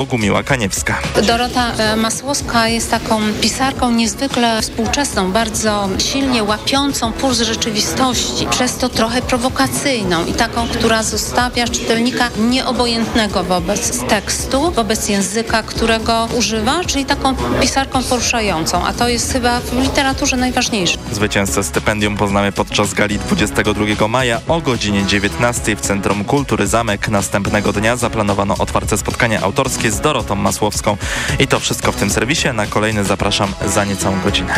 Bogumiła Kaniewska. Dorota e, Masłowska jest taką pisarką niezwykle współczesną, bardzo silnie łapiącą puls rzeczywistości, przez to trochę prowokacyjną i taką, która zostawia czytelnika nieobojętnego wobec tekstu, wobec języka, którego używa, czyli taką pisarką poruszającą, a to jest chyba w literaturze najważniejsze. Zwycięzcę stypendium poznamy podczas gali 22 maja o godzinie 19 w Centrum Kultury Zamek. Następnego dnia zaplanowano otwarte spotkanie autorskie z Dorotą Masłowską. I to wszystko w tym serwisie. Na kolejny zapraszam za niecałą godzinę.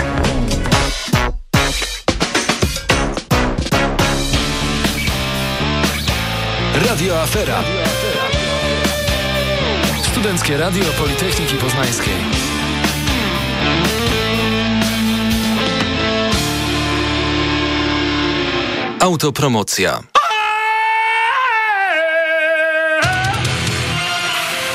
Radio Afera. Studenckie Radio Politechniki Poznańskiej. Autopromocja.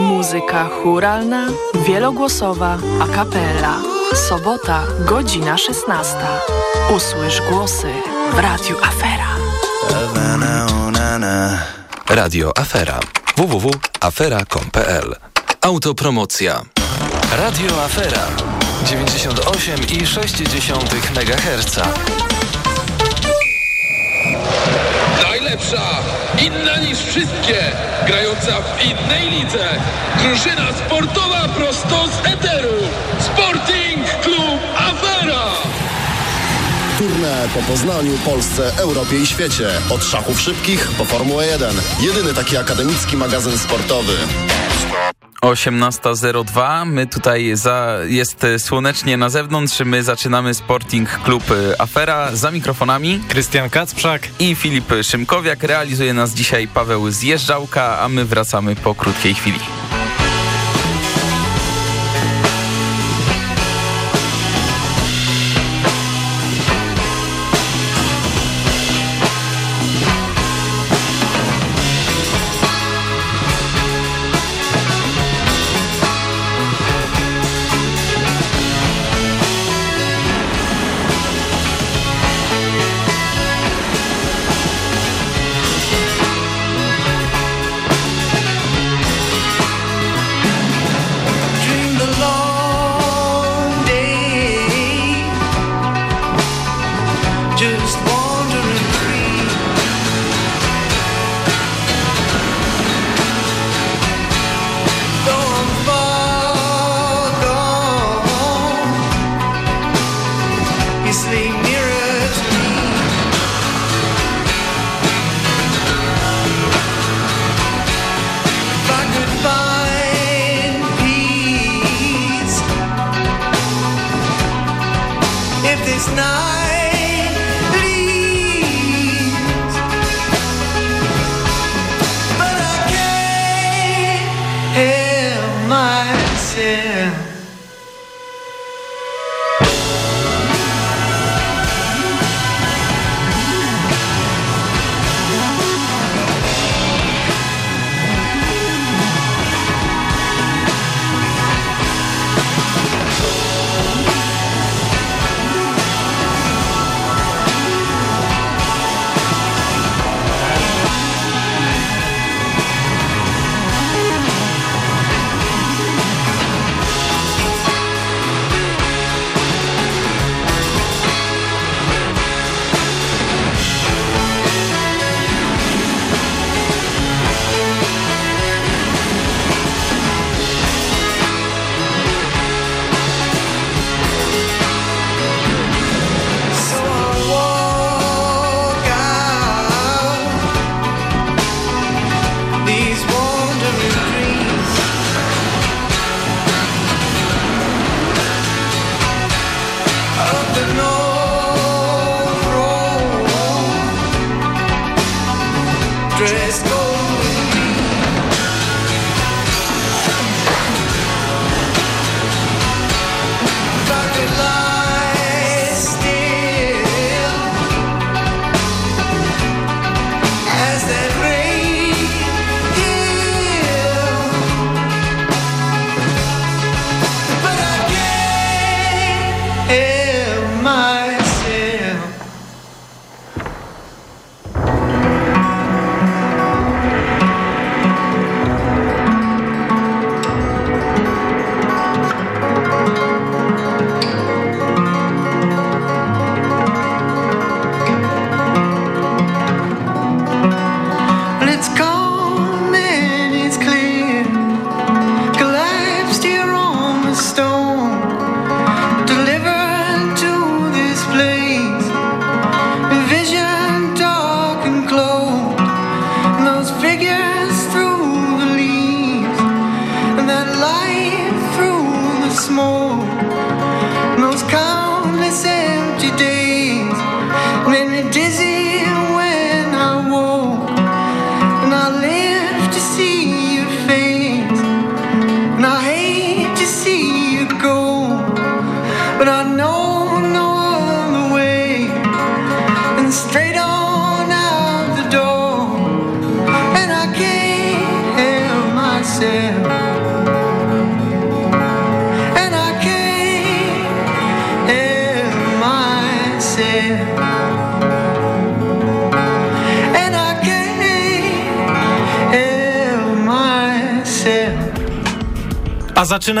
Muzyka churalna, wielogłosowa, a. Sobota, godzina 16. Usłysz głosy w Radiu Afera. Radio Afera. www.afera.com.pl Autopromocja. Radio Afera. 98,6 MHz. Najlepsza, inna niż wszystkie, grająca w innej lidze. Drużyna sportowa prosto z eteru. Sporting Klub Afera. Turne po Poznaniu, Polsce, Europie i świecie. Od szachów szybkich po Formułę 1. Jedyny taki akademicki magazyn sportowy. 18.02. My tutaj za, jest słonecznie na zewnątrz. My zaczynamy Sporting Klub Afera za mikrofonami. Krystian Kacprzak i Filip Szymkowiak. Realizuje nas dzisiaj Paweł Zjeżdżałka, a my wracamy po krótkiej chwili.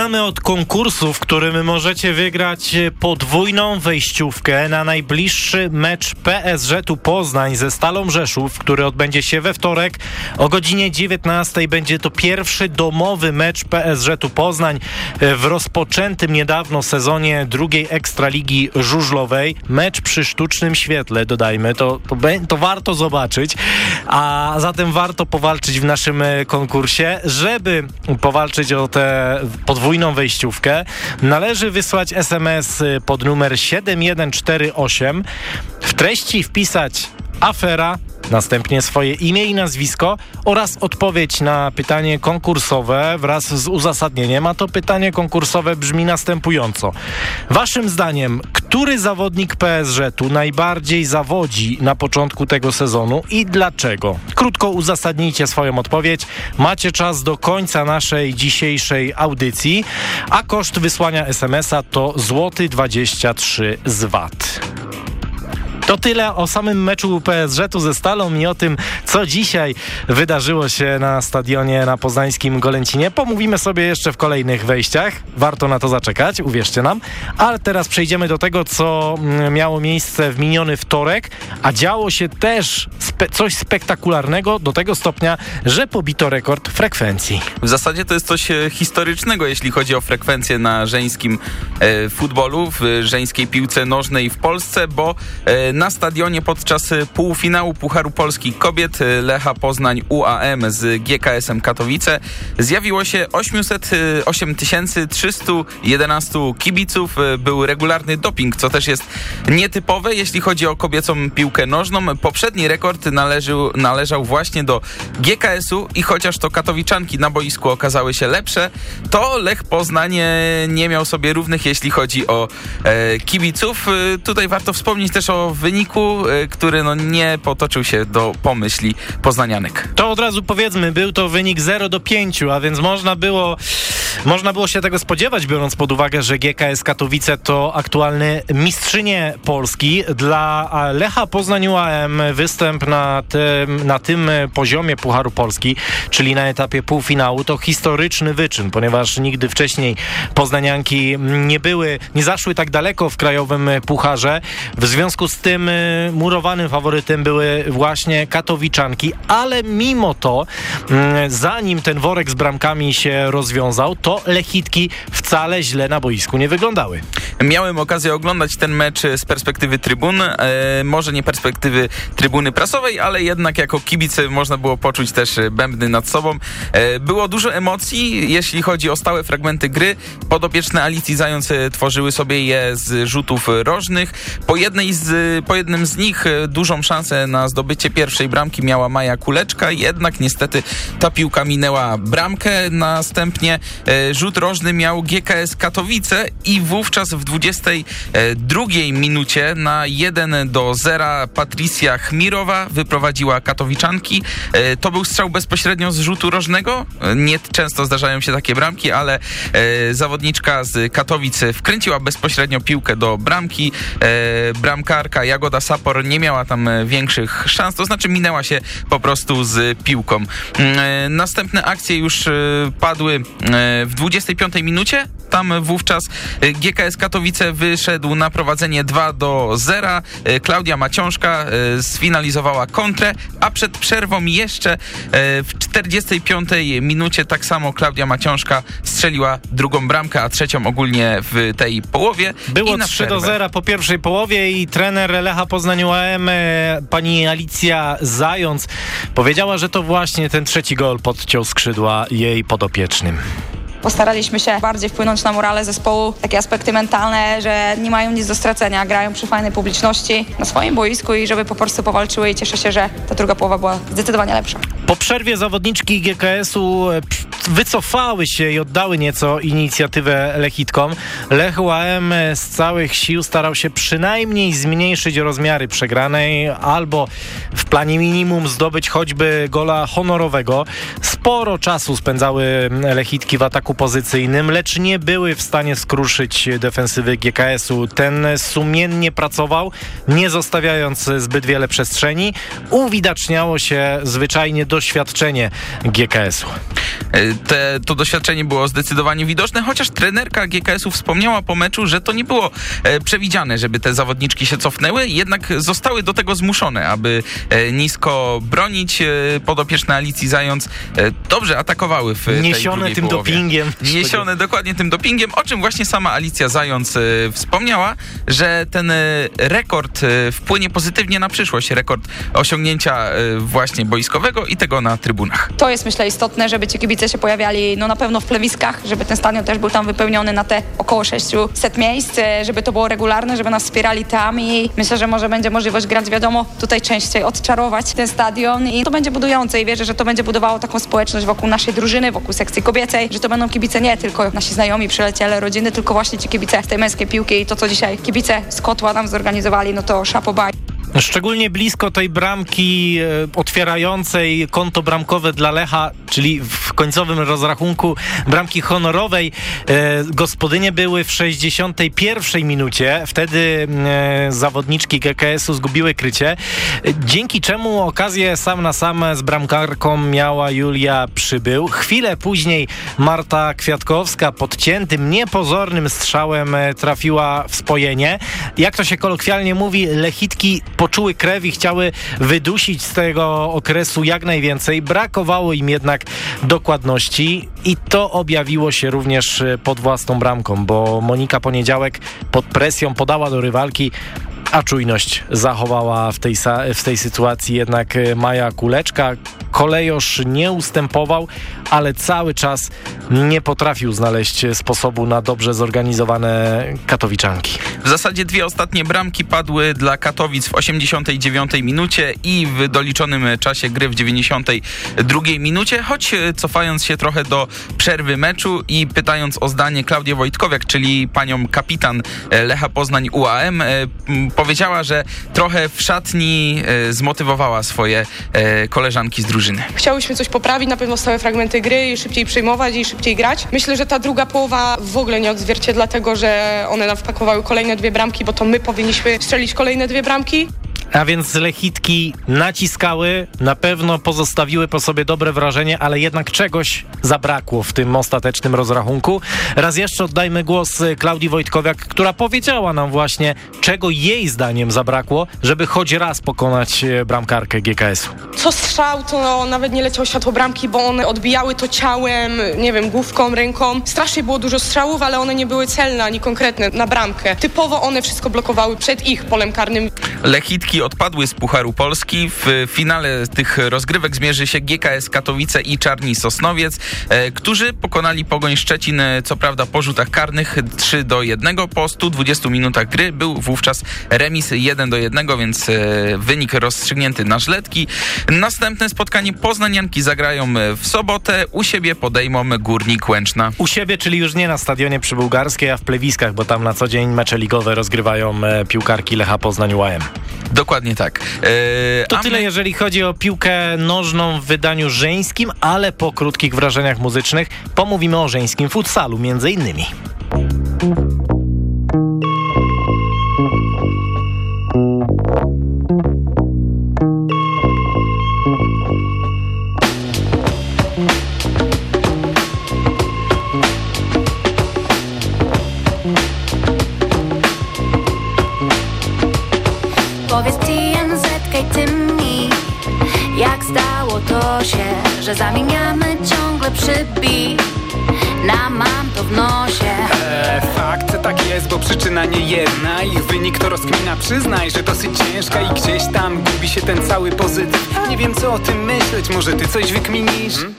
Zaczynamy od konkursu, w którym możecie wygrać podwójną wejściówkę na najbliższy mecz PSG tu Poznań ze Stalą Rzeszów, który odbędzie się we wtorek o godzinie 19. Będzie to pierwszy domowy mecz PSG tu Poznań w rozpoczętym niedawno sezonie drugiej Ekstraligi Żużlowej. Mecz przy sztucznym świetle, dodajmy, to, to, to warto zobaczyć, a zatem warto powalczyć w naszym e, konkursie. Żeby powalczyć o tę podwójną wejściówkę, należy wysłać SMS y, pod numer 7148, w treści wpisać afera, następnie swoje imię i nazwisko oraz odpowiedź na pytanie konkursowe wraz z uzasadnieniem, a to pytanie konkursowe brzmi następująco. Waszym zdaniem, który zawodnik PSG tu najbardziej zawodzi na początku tego sezonu i dlaczego? Krótko uzasadnijcie swoją odpowiedź. Macie czas do końca naszej dzisiejszej audycji, a koszt wysłania SMS-a to złoty 23 z VAT. To tyle o samym meczu PSG tu ze Stalą i o tym, co dzisiaj wydarzyło się na stadionie na poznańskim Golęcinie. Pomówimy sobie jeszcze w kolejnych wejściach. Warto na to zaczekać, uwierzcie nam. Ale teraz przejdziemy do tego, co mm, miało miejsce w miniony wtorek, a działo się też spe coś spektakularnego do tego stopnia, że pobito rekord frekwencji. W zasadzie to jest coś e, historycznego, jeśli chodzi o frekwencję na żeńskim e, futbolu, w żeńskiej piłce nożnej w Polsce, bo e, na stadionie podczas e, półfinału Pucharu Polski Kobiet e, Lecha Poznań UAM z GKS-em Katowice zjawiło się 808 311 kibiców. E, Był regularny doping, co też jest nietypowe, jeśli chodzi o kobiecą piłkę nożną. Poprzedni rekord należył, należał właśnie do GKS-u i chociaż to katowiczanki na boisku okazały się lepsze, to Lech Poznań e, nie miał sobie równych, jeśli chodzi o e, kibiców. Tutaj warto wspomnieć też o wyniku, e, który no, nie potoczył się do pomyśli poznanianek. To od razu powiedzmy, był to wynik 0 do 5, a więc można było, można było się tego spodziewać, biorąc pod uwagę, że GKS Katowice to aktualny mistrzynie Polski. Dla Lecha Poznań UAM występ na tym, na tym poziomie Pucharu Polski, czyli na etapie półfinału, to historyczny wyczyn, ponieważ nigdy wcześniej poznanianki nie były, nie zaszły tak daleko w krajowym pucharze. W związku z tym y, murowanym faworytem były właśnie katowiczanki, ale mimo to, mm, zanim ten worek z bramkami się rozwiązał, to lechitki wcale źle na boisku nie wyglądały. Miałem okazję oglądać ten mecz z perspektywy trybun, e, może nie perspektywy trybuny prasowej, ale jednak jako kibice można było poczuć też bębny nad sobą. E, było dużo emocji, jeśli chodzi o stałe fragmenty gry. Podopieczne Alicji Zając e, tworzyły sobie je z rzutów rożnych. Po, jednej z, po jednym z nich e, dużą szansę na zdobycie pierwszej bramki miała Maja Kuleczka, jednak niestety ta piłka minęła bramkę. Następnie e, rzut rożny miał GKS Katowice i wówczas w 22 minucie na 1 do 0 Patricia Chmirowa wyprowadziła katowiczanki. E, To był strzał bezpośrednio z rzutu rożnego. Nie często zdarzają się takie bramki, ale zawodniczka z Katowic wkręciła bezpośrednio piłkę do bramki. Bramkarka Jagoda Sapor nie miała tam e, większych szans, to znaczy minęła się po prostu z piłką. Mm, e, Następne akcje już e, padły w 25 minucie. Tam wówczas GKS Katowice wyszedł na prowadzenie 2 do 0. E, Klaudia Maciążka sfinalizowała kontrę, a przed przerwą jeszcze w 45 minucie tak samo Klaudia Maciążka strzeliła drugą bramkę, a trzecią ogólnie w tej połowie. Było I na 3 do przerwę. 0 po pierwszej połowie i trener Lecha Poznań UAM, e, pani Alicja Zając, powiedziała, że to właśnie ten trzeci gol podciął skrzydła jej podopiecznym. Postaraliśmy się bardziej wpłynąć na morale zespołu, takie aspekty mentalne, że nie mają nic do stracenia, grają przy fajnej publiczności na swoim boisku i żeby po prostu powalczyły i cieszę się, że ta druga połowa była zdecydowanie lepsza. Po przerwie zawodniczki GKS-u e, wycofały się i oddały nieco inicjatywę Lechitkom. Lech UAM z całych sił starał się przynajmniej zmniejszyć rozmiary przegranej albo w planie minimum zdobyć choćby gola honorowego. Sporo czasu spędzały Lechitki w ataku pozycyjnym, lecz nie były w stanie skruszyć defensywy GKS-u. Ten sumiennie pracował, nie zostawiając zbyt wiele przestrzeni. Uwidaczniało się zwyczajnie doświadczenie GKS-u. E, te, to doświadczenie było zdecydowanie widoczne, chociaż trenerka GKS-u wspomniała po meczu, że to nie było e, przewidziane, żeby te zawodniczki się cofnęły, jednak zostały do tego zmuszone, aby e, nisko bronić. Podopieczne Alicji Zając dobrze atakowały w tej Niesione drugiej tym połowie. dopingiem. Niesione dokładnie tym dopingiem, o czym właśnie sama Alicja Zając e, wspomniała, że ten e, rekord e, wpłynie pozytywnie na przyszłość, rekord osiągnięcia e, właśnie boiskowego i tego na trybunach. To jest myślę istotne, żeby ci kibice się pojawiali no na pewno w plewiskach, żeby ten stadion też był tam wypełniony na te około 600 miejsc, e, żeby to było regularne, żeby nas wspierali tam i myślę, że może będzie możliwość grać wiadomo tutaj częściej, odczarować ten stadion i to będzie budujące i wierzę, że to będzie budowało taką społeczność wokół naszej drużyny, wokół sekcji kobiecej, że to będą kibice nie tylko nasi znajomi, przyjaciele, rodziny, tylko właśnie ci kibice tej męskiej piłki i to, co dzisiaj kibice z Kotła nam zorganizowali, no to szapobaj. Szczególnie blisko tej bramki e, otwierającej konto bramkowe dla Lecha, czyli w końcowym rozrachunku bramki honorowej, e, gospodynie były w 61 minucie. Wtedy e, zawodniczki GKS-u zgubiły krycie, dzięki czemu okazję sam na sam z bramkarką miała Julia Przybył. Chwilę później Marta Kwiatkowska podciętym, niepozornym strzałem trafiła w spojenie. Jak to się kolokwialnie mówi, lechitki poczuły krew i chciały wydusić z tego okresu jak najwięcej. Brakowało im jednak dokładności i to objawiło się również e, pod własną bramką, bo Monika Poniedziałek pod presją podała do rywalki, a czujność zachowała w tej, w tej sytuacji jednak e, Maja Kuleczka. Kolejosz nie ustępował, ale cały czas nie potrafił znaleźć sposobu na dobrze zorganizowane katowiczanki. W zasadzie dwie ostatnie bramki padły dla Katowic w 89 minucie i w doliczonym czasie gry w 92 minucie, choć e, cofając się trochę do przerwy meczu i pytając o zdanie Klaudię Wojtkowiak, czyli panią kapitan e, Lecha Poznań UAM, powiedziała, że trochę w szatni e, zmotywowała swoje e, koleżanki z drużyny. Chciałyśmy coś poprawić, na pewno stałe fragmenty gry i szybciej przyjmować i szybciej grać. Myślę, że ta druga połowa w ogóle nie odzwierciedla tego, że one nam wpakowały kolejne dwie bramki, bo to my powinniśmy strzelić kolejne dwie bramki. A więc lechitki naciskały, na pewno pozostawiły po sobie dobre wrażenie, ale jednak czegoś zabrakło w tym ostatecznym rozrachunku. Raz jeszcze oddajmy głos y, Klaudii Wojtkowiak, która powiedziała nam właśnie, czego jej zdaniem zabrakło, żeby choć raz pokonać y, bramkarkę GKS-u. Co strzał, to nawet nie leciał światło bramki, bo one odbijały to ciałem, nie wiem, główką, ręką. Strasznie było dużo strzałów, ale one nie były celne ani konkretne na bramkę. Typowo one wszystko blokowały przed ich polem karnym. Lechitki odpadły z Pucharu Polski. W finale tych rozgrywek zmierzy się GKS Katowice i Czarni Sosnowiec, e, którzy pokonali Pogoń Szczecin, e, co prawda po rzutach karnych 3 do 1. Po 120 minutach gry był wówczas remis 1 do 1, więc e, wynik rozstrzygnięty na żletki. Następne spotkanie Poznanianki zagrają w sobotę. U siebie podejmą Górnik Łęczna. U siebie, czyli już nie na stadionie przybułgarskiej, a w plewiskach, bo tam na co dzień mecze ligowe rozgrywają piłkarki Lecha Poznań UAM. Dokładnie tak. E, To tyle, jeżeli chodzi o piłkę nożną w wydaniu żeńskim, ale po krótkich wrażeniach muzycznych pomówimy o żeńskim futsalu między innymi. Że zamieniamy ciągle przybij Na mam to w nosie. E, fakt, tak jest, bo przyczyna nie jedna. Ich wynik to rozkmina, przyznaj, że dosyć ciężka I gdzieś tam gubi się ten cały pozytyw. Nie wiem co o tym myśleć, może ty coś wykminisz? Wow,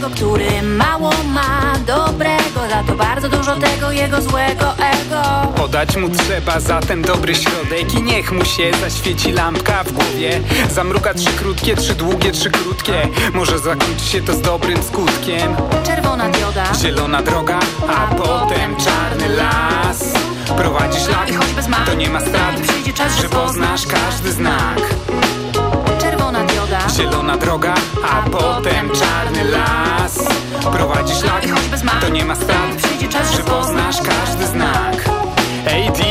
tego, który mało ma dobrego. Za to bardzo dużo tego jego złego ego. Podać mu trzeba zatem dobry środek I niech mu się zaświeci lampka w głowie. Zamruka trzy krótkie, trzy długie, trzy krótkie. Może zakończy się to z dobrym skutkiem. Czerwona dioda. Zielona droga, a potem czarny las. Prowadzi szlak, I choć bez mak, to nie ma strat. przyjdzie czas, Że poznasz każdy znak Zielona droga, a potem czarny las. Prowadzi szlak, I choć bez mak, to nie ma strat. Przyjdzie czas, Że poznasz każdy znak. Ej D,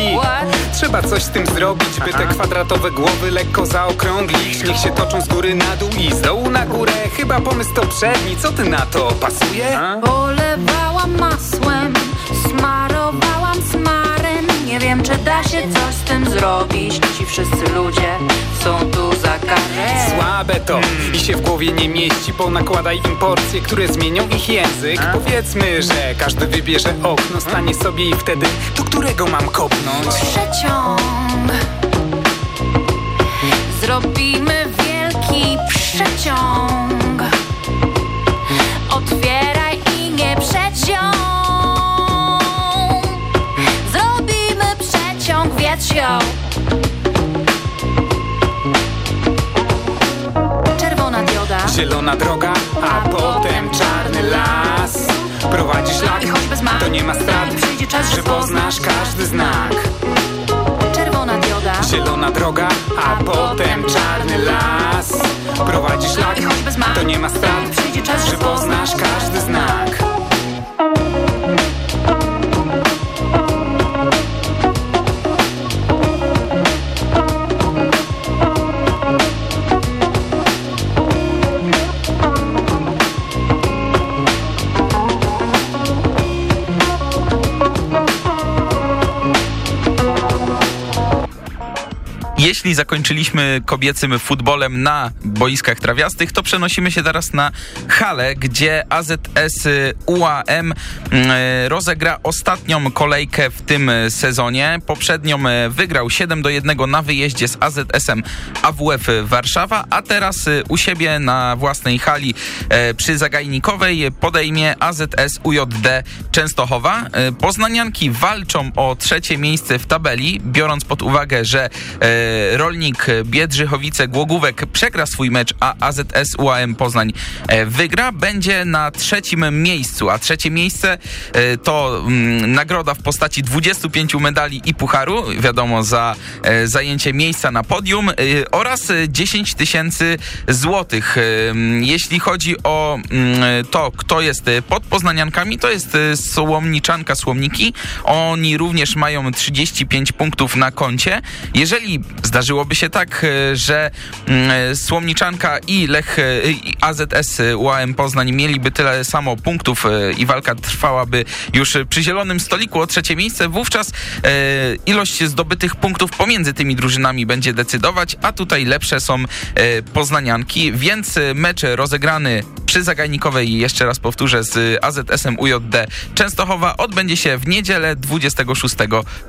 trzeba coś z tym zrobić By te kwadratowe głowy lekko zaokrąglić. Niech się toczą z góry na dół i z dołu na górę. Chyba pomysł to przedni, co ty na to? Pasuje? Polewałam masłem, smarowałam smarem. Nie wiem czy da się coś z tym zrobić. Ci wszyscy ludzie są tu karę Słabe to. I się w głowie nie mieści. Ponakładaj im porcje, które zmienią ich język. Powiedzmy, że każdy wybierze okno. Stanie sobie i wtedy, do którego mam kopnąć? Przeciąg Zrobimy wielki przeciąg. Otwieraj i nie przeciąg. Zrobimy przeciąg wietrzą Czerwona Zielona droga, a potem czarny las. Prowadzi szlak, to nie ma strat czas, Że poznasz każdy znak. Czerwona dioda. Zielona droga, a potem czarny las. Prowadzi szlak, to nie ma strat przyjdzie czas, Że poznasz każdy znak Jeśli zakończyliśmy kobiecym futbolem na boiskach trawiastych, to przenosimy się teraz na halę, gdzie AZS UAM mm, rozegra ostatnią kolejkę w tym sezonie. Poprzednią e, wygrał 7 do 1 na wyjeździe z AZS-em AWF Warszawa, a teraz e, u siebie na własnej hali e, przy Zagajnikowej podejmie AZS UJD Częstochowa. Poznanianki walczą o trzecie miejsce w tabeli, biorąc pod uwagę, że rolnik Biedrzychowice Głogówek przegra swój mecz, a AZS UAM Poznań e, wygra, będzie na trzecim miejscu, a trzecie miejsce e, to mm, nagroda w postaci 25 medali i pucharu, wiadomo, za e, zajęcie miejsca na podium oraz e, 10 tysięcy złotych. Mm, Jeśli chodzi o mm, to, kto jest pod Poznaniankami, to jest Słomniczanka Słomniki. Oni również mają 35 punktów na koncie. Jeżeli zdarzyłoby się tak, e, że mm, Słomniczanka i Lech e, i AZS UAM Poznań mieliby tyle samo punktów e, i walka trwałaby już przy zielonym stoliku o trzecie miejsce, wówczas e, ilość zdobytych punktów pomiędzy tymi drużynami będzie decydować, a tutaj lepsze są e, poznanianki, więc e, mecz rozegrany przy Zagajnikowej, jeszcze raz powtórzę, z AZS-em UJD Częstochowa odbędzie się w niedzielę 26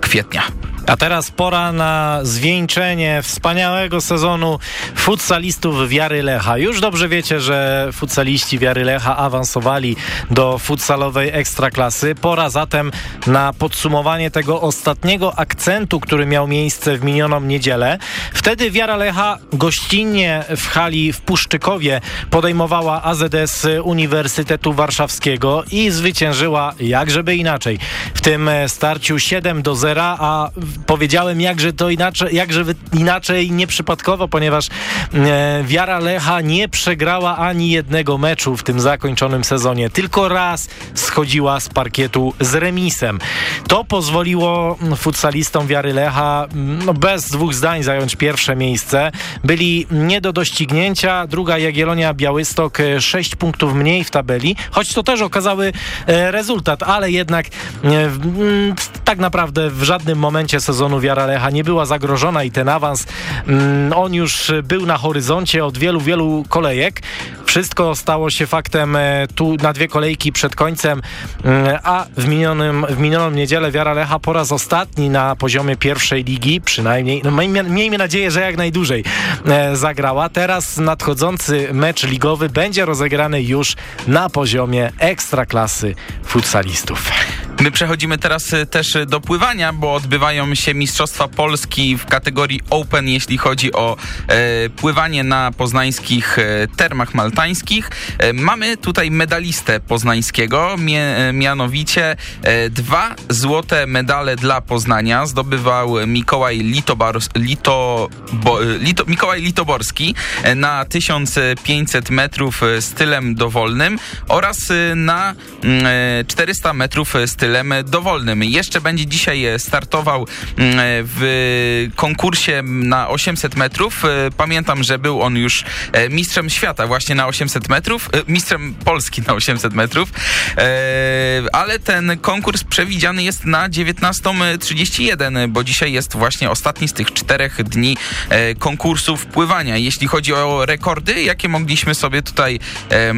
kwietnia. A teraz pora na zwieńczenie wspaniałego sezonu futsalistów Wiary Lecha. Już dobrze wiecie, że futsaliści Wiary Lecha awansowali do futsalowej ekstraklasy. Pora zatem na podsumowanie tego ostatniego akcentu, który miał miejsce w minioną niedzielę. Wtedy Wiara Lecha gościnnie w hali w Puszczykowie podejmowała AZS Uniwersytetu Warszawskiego i zwyciężyła jakżeby inaczej. W tym starciu 7 do 0, a powiedziałem jakże to inaczej, jakże inaczej nieprzypadkowo, ponieważ e, Wiara Lecha nie przegrała ani jednego meczu w tym zakończonym sezonie. Tylko raz schodziła z parkietu z remisem. To pozwoliło mm, futsalistom Wiary Lecha mm, no, bez dwóch zdań zająć pierwsze miejsce. Byli nie do doścignięcia. Druga Jagiellonia Białystok 6 punktów mniej w tabeli, choć to też okazały e, rezultat, ale jednak e, mm, tak naprawdę w żadnym momencie sezonu Wiara Lecha nie była zagrożona i ten awans, mm, on już był na horyzoncie od wielu, wielu kolejek. Wszystko stało się faktem e, tu na dwie kolejki przed końcem, mm, a w, minionym, w minioną niedzielę Wiara Lecha po raz ostatni na poziomie pierwszej ligi, przynajmniej, no miejmy, miejmy nadzieję, że jak najdłużej e, zagrała. Teraz nadchodzący mecz ligowy będzie rozegrany już na poziomie ekstraklasy futsalistów. My przechodzimy teraz e, też do pływania, bo odbywają się Mistrzostwa Polski w kategorii Open, jeśli chodzi o e, pływanie na poznańskich e, termach maltańskich. E, mamy tutaj medalistę poznańskiego, mie, e, mianowicie e, dwa złote medale dla Poznania zdobywał Mikołaj Lito, bo, e, Lito, Mikołaj Litoborski na 1500 metrów stylem dowolnym oraz na mm, e, 400 metrów e, stylem dowolnym. Jeszcze będzie dzisiaj e, startował mm, w konkursie na 800 metrów. E, Pamiętam, że był on już e, mistrzem świata właśnie na 800 metrów, e, mistrzem Polski na 800 metrów, E, ale ten konkurs przewidziany jest na 19.31, bo dzisiaj jest właśnie ostatni z tych czterech dni e, konkursów pływania. Jeśli chodzi o rekordy, jakie mogliśmy sobie tutaj, e,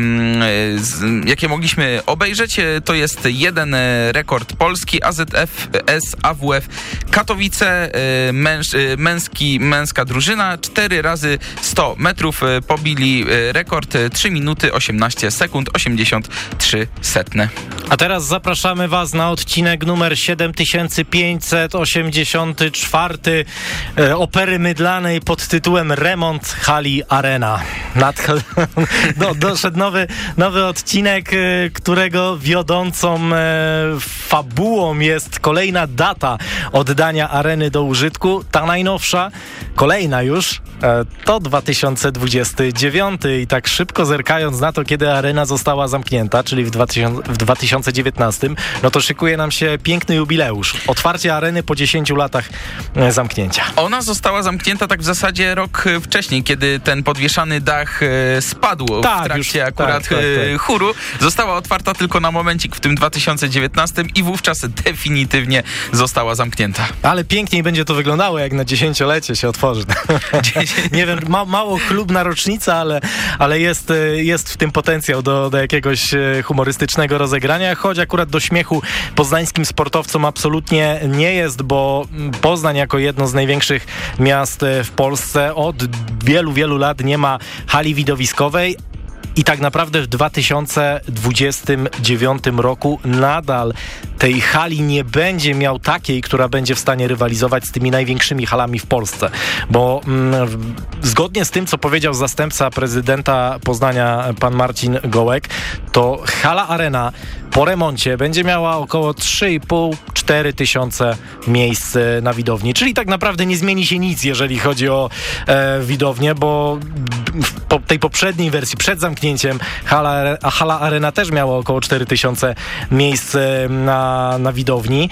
jakie mogliśmy obejrzeć, e, to jest jeden e, rekord polski, AZF, S, AWF Katowice, e, męż, e, męski, męska drużyna, 4 razy 100 metrów e, pobili rekord e, 3 minuty 18 sekund 83 setne. A teraz zapraszamy Was na odcinek numer 7584 e, opery mydlanej pod tytułem Remont Hali Arena. No, doszedł nowy, nowy odcinek, którego wiodącą fabułą jest kolejna data oddania areny do użytku. Ta najnowsza, kolejna już, e, to 2029 i tak szybko zerkając na to, kiedy arena została zamknięta, czyli w, 2000, w 2019, no to szykuje nam się piękny jubileusz. Otwarcie areny po 10 latach e, zamknięcia. Ona została zamknięta tak w zasadzie rok e, wcześniej, kiedy ten podwieszany dach spadł Tak, w trakcie już- akurat tak, tak, tak. chóru. Została otwarta tylko na momencik w tym 2019 i wówczas definitywnie została zamknięta. Ale piękniej będzie to wyglądało, jak na dziesięciolecie się otworzy. Nie wiem, ma, mało chlubna rocznica, ale, ale jest, e, jest w tym potencjał do, do jakiegoś e, humorystycznego rozegrania, choć akurat do śmiechu poznańskim sportowcom absolutnie nie jest, bo Poznań jako jedno z największych miast e, w Polsce od wielu, wielu lat nie ma hali widowiskowej, i tak naprawdę w 2029 roku nadal tej hali nie będzie miał takiej, która będzie w stanie rywalizować z tymi największymi halami w Polsce. Bo mm, zgodnie z tym, co powiedział zastępca prezydenta Poznania, pan Marcin Gołek, to hala Arena po remoncie będzie miała około 3,5-4 tysiące miejsc e, na widowni. Czyli tak naprawdę nie zmieni się nic, jeżeli chodzi o e, widownię, bo w po tej poprzedniej wersji, przed zamknięciem, hala, a hala Arena też miała około 4000 miejsc e, na, na widowni.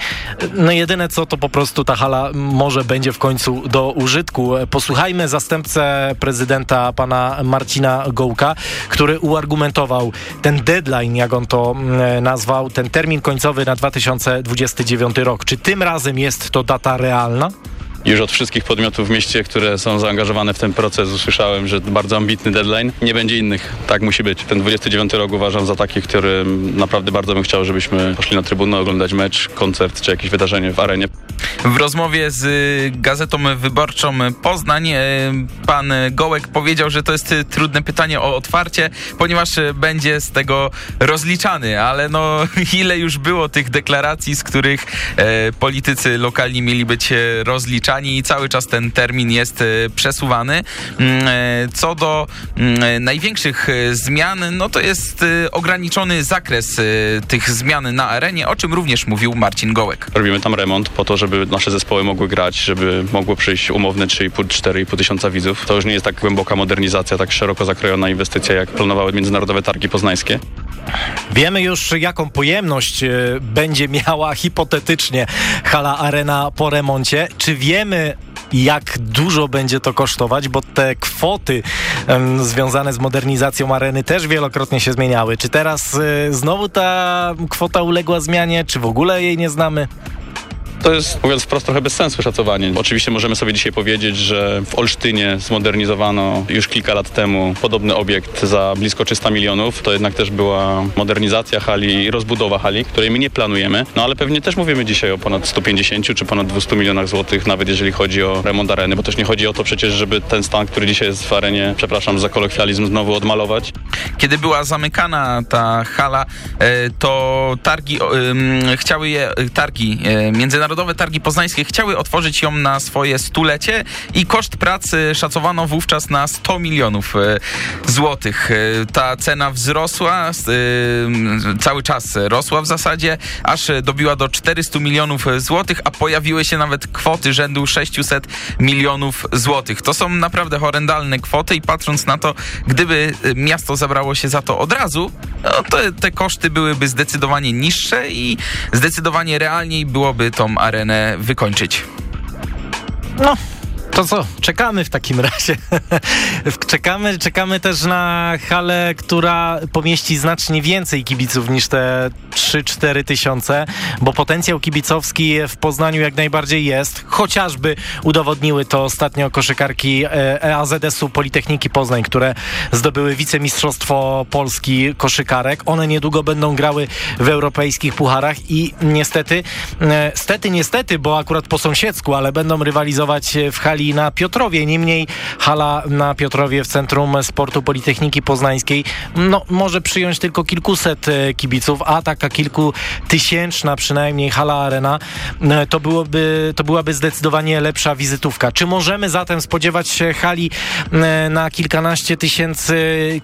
No jedyne co, to po prostu ta hala może będzie w końcu do użytku. E, Posłuchajmy zastępcę prezydenta, pana Marcina Gołka, który uargumentował ten deadline, jak on to mm, nazwał, ten termin końcowy na 2029 rok. Czy tym razem jest to data realna? Już od wszystkich podmiotów w mieście, które są zaangażowane w ten proces usłyszałem, że bardzo ambitny deadline. Nie będzie innych. Tak musi być. Ten 29 rok uważam za taki, który naprawdę bardzo bym chciał, żebyśmy poszli na trybunę oglądać mecz, koncert czy jakieś wydarzenie w arenie. W rozmowie z y, Gazetą Wyborczą Poznań y, pan Gołek powiedział, że to jest y, trudne pytanie o otwarcie, ponieważ będzie z tego rozliczany, ale no ile już było tych deklaracji, z których politycy lokalni mieli być e, i cały czas ten termin jest e, przesuwany. Mm, e, Co do mm, największych e, zmian, no to jest e, ograniczony zakres e, tych zmian na arenie, o czym również mówił Marcin Gołek. Robimy tam remont po to, żeby nasze zespoły mogły grać, żeby mogło przyjść umowne 3,5-4,5 tysiąca widzów. To już nie jest tak głęboka modernizacja, tak szeroko zakrojona inwestycja, jak planowały międzynarodowe targi poznańskie. Wiemy już, jaką pojemność e, będzie miała hipotetycznie hala Arena po remoncie. Czy wiemy, jak dużo będzie to kosztować? Bo te kwoty em, związane z modernizacją areny też wielokrotnie się zmieniały. Czy teraz e, znowu ta kwota uległa zmianie? Czy w ogóle jej nie znamy? To jest, mówiąc wprost, trochę bez sensu szacowanie. Oczywiście możemy sobie dzisiaj powiedzieć, że w Olsztynie zmodernizowano już kilka lat temu podobny obiekt za blisko 300 milionów. To jednak też była modernizacja hali i rozbudowa hali, której my nie planujemy. No ale pewnie też mówimy dzisiaj o ponad 150 czy ponad 200 milionach złotych, nawet jeżeli chodzi o remont areny, bo też nie chodzi o to przecież, żeby ten stan, który dzisiaj jest w arenie, przepraszam za kolokwializm, znowu odmalować. Kiedy była zamykana ta hala, e, to targi chciały je, targi, e, międzynarodowe targi poznańskie chciały otworzyć ją na swoje stulecie i koszt pracy szacowano wówczas na 100 milionów e, złotych. E, Ta cena wzrosła, e, cały czas rosła w zasadzie, aż dobiła do 400 milionów złotych, a pojawiły się nawet kwoty rzędu 600 milionów złotych. To są naprawdę horrendalne kwoty i patrząc na to, gdyby miasto zabrało się za to od razu, no to te koszty byłyby zdecydowanie niższe i zdecydowanie realniej byłoby tą arenę wykończyć. No, to co? Czekamy w takim razie. czekamy, czekamy też na halę, która pomieści znacznie więcej kibiców niż te 3-4 tysiące, bo potencjał kibicowski w Poznaniu jak najbardziej jest. Chociażby udowodniły to ostatnio koszykarki e, EAZS-u Politechniki Poznań, które zdobyły wicemistrzostwo Polski koszykarek. One niedługo będą grały w europejskich pucharach i niestety, e, stety, niestety, bo akurat po sąsiedzku, ale będą rywalizować w hali na Piotrowie. Niemniej hala na Piotrowie w Centrum Sportu Politechniki Poznańskiej no, może przyjąć tylko kilkuset e, kibiców, a taka kilkutysięczna przynajmniej hala arena e, to, byłoby, to byłaby zdecydowanie lepsza wizytówka. Czy możemy zatem spodziewać się hali e, na kilkanaście tysięcy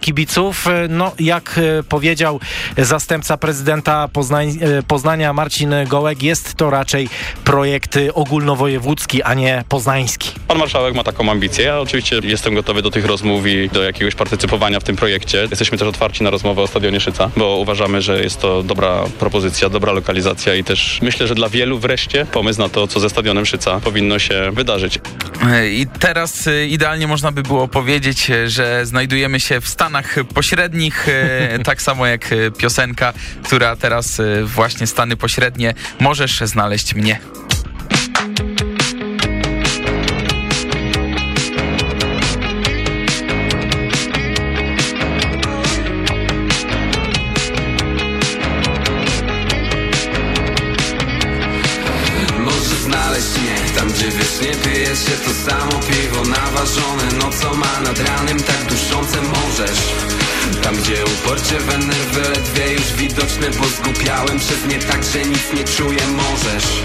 kibiców? No, jak powiedział zastępca prezydenta Poznań, Poznania Marcin Gołek, jest to raczej projekt ogólnowojewódzki, a nie poznański. Pan marszałek ma taką ambicję. Ja oczywiście jestem gotowy do tych rozmów i do jakiegoś partycypowania w tym projekcie. Jesteśmy też otwarci na rozmowę o stadionie Szyca, bo uważamy, że jest to dobra propozycja, dobra lokalizacja i też myślę, że dla wielu wreszcie pomysł na to, co ze stadionem Szyca powinno się wydarzyć. I teraz e, idealnie można by było powiedzieć, e, że znajdujemy się w Stanach pośrednich, e, tak samo jak piosenka, która teraz właśnie Stany pośrednie możesz znaleźć mnie. No co ma nad ranem tak duszące możesz? Tam, gdzie uporcie we nerwy ledwie już widoczne Bo zgupiałem przez nie tak, że nic nie czuję możesz?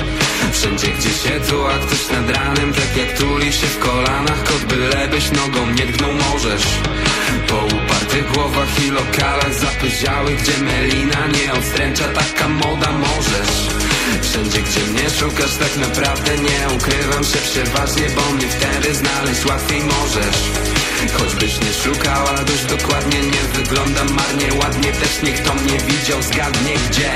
Wszędzie, gdzie tu, a ktoś nad ranem Tak jak tuli się w kolanach Kot bylebyś nogą nie tknął możesz? Po upartych głowach i lokalach zapyziałych Gdzie melina nie odstręcza taka moda możesz Wszędzie, gdzie mnie szukasz tak naprawdę nie ukrywam się przeważnie Bo mnie wtedy znaleźć łatwiej możesz. Choćbyś nie szukała dość dokładnie Nie wyglądam marnie, ładnie też niech to mnie widział Zgadnie gdzie.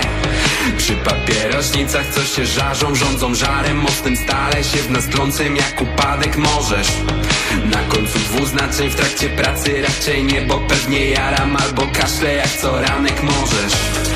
Przy papierośnicach co się żarzą Rządzą żarem mocnym stale się w nas trącym jak upadek możesz. Na końcu dwuznaczeń w trakcie pracy raczej nie Bo pewnie jaram albo kaszle jak co ranek możesz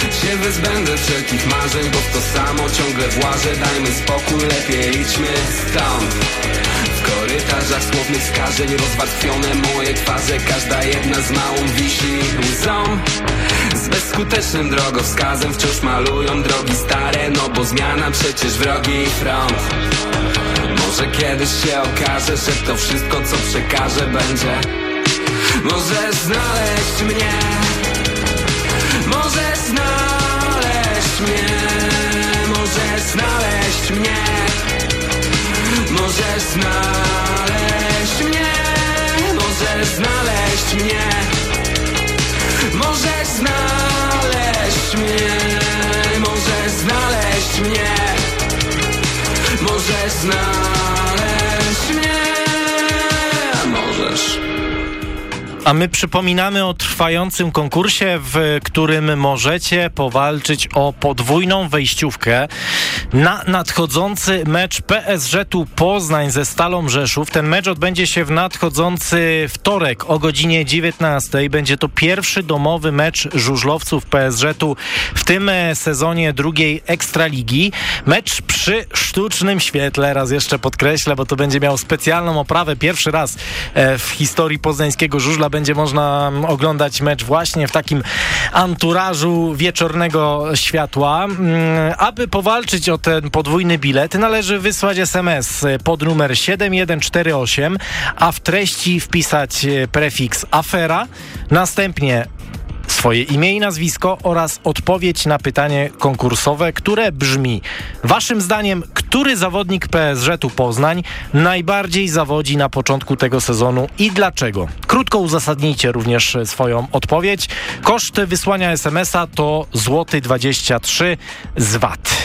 się wyzbędę wszelkich marzeń, bo w to samo ciągle włażę. Dajmy spokój, lepiej idźmy stąd. W korytarzach słownych skażeń rozwarstwione moje twarze. Każda jedna z małą wisi łzą. Z bezskutecznym drogowskazem wciąż malują drogi stare No bo zmiana przecież wrogi front. Może kiedyś się okaże Że to wszystko co przekażę będzie. Możesz znaleźć mnie Możesz znaleźć mnie Możesz znaleźć mnie. Możesz znaleźć mnie Możesz znaleźć mnie. Możesz znaleźć mnie Możesz znaleźć mnie Możesz A my przypominamy o trwającym konkursie, w którym możecie powalczyć o podwójną wejściówkę na nadchodzący mecz PSG-tu Poznań ze Stalą Rzeszów. Ten mecz odbędzie się w nadchodzący wtorek o godzinie 19. Będzie to pierwszy domowy mecz żużlowców PSG-tu w tym e, sezonie drugiej Ekstraligi. Mecz przy sztucznym świetle, raz jeszcze podkreślę, bo to będzie miał specjalną oprawę. Pierwszy raz e, w historii poznańskiego żużla będzie można mm, oglądać mecz właśnie w takim anturażu wieczornego światła. Mm, Aby powalczyć o ten podwójny bilet, należy wysłać SMS pod numer 7148, a w treści wpisać e, prefiks afera, następnie swoje imię i nazwisko oraz odpowiedź na pytanie konkursowe, które brzmi Waszym zdaniem, który zawodnik PSG-tu Poznań najbardziej zawodzi na początku tego sezonu i dlaczego? Krótko uzasadnijcie również swoją odpowiedź. Koszt wysłania SMS-a to złoty 23 z VAT.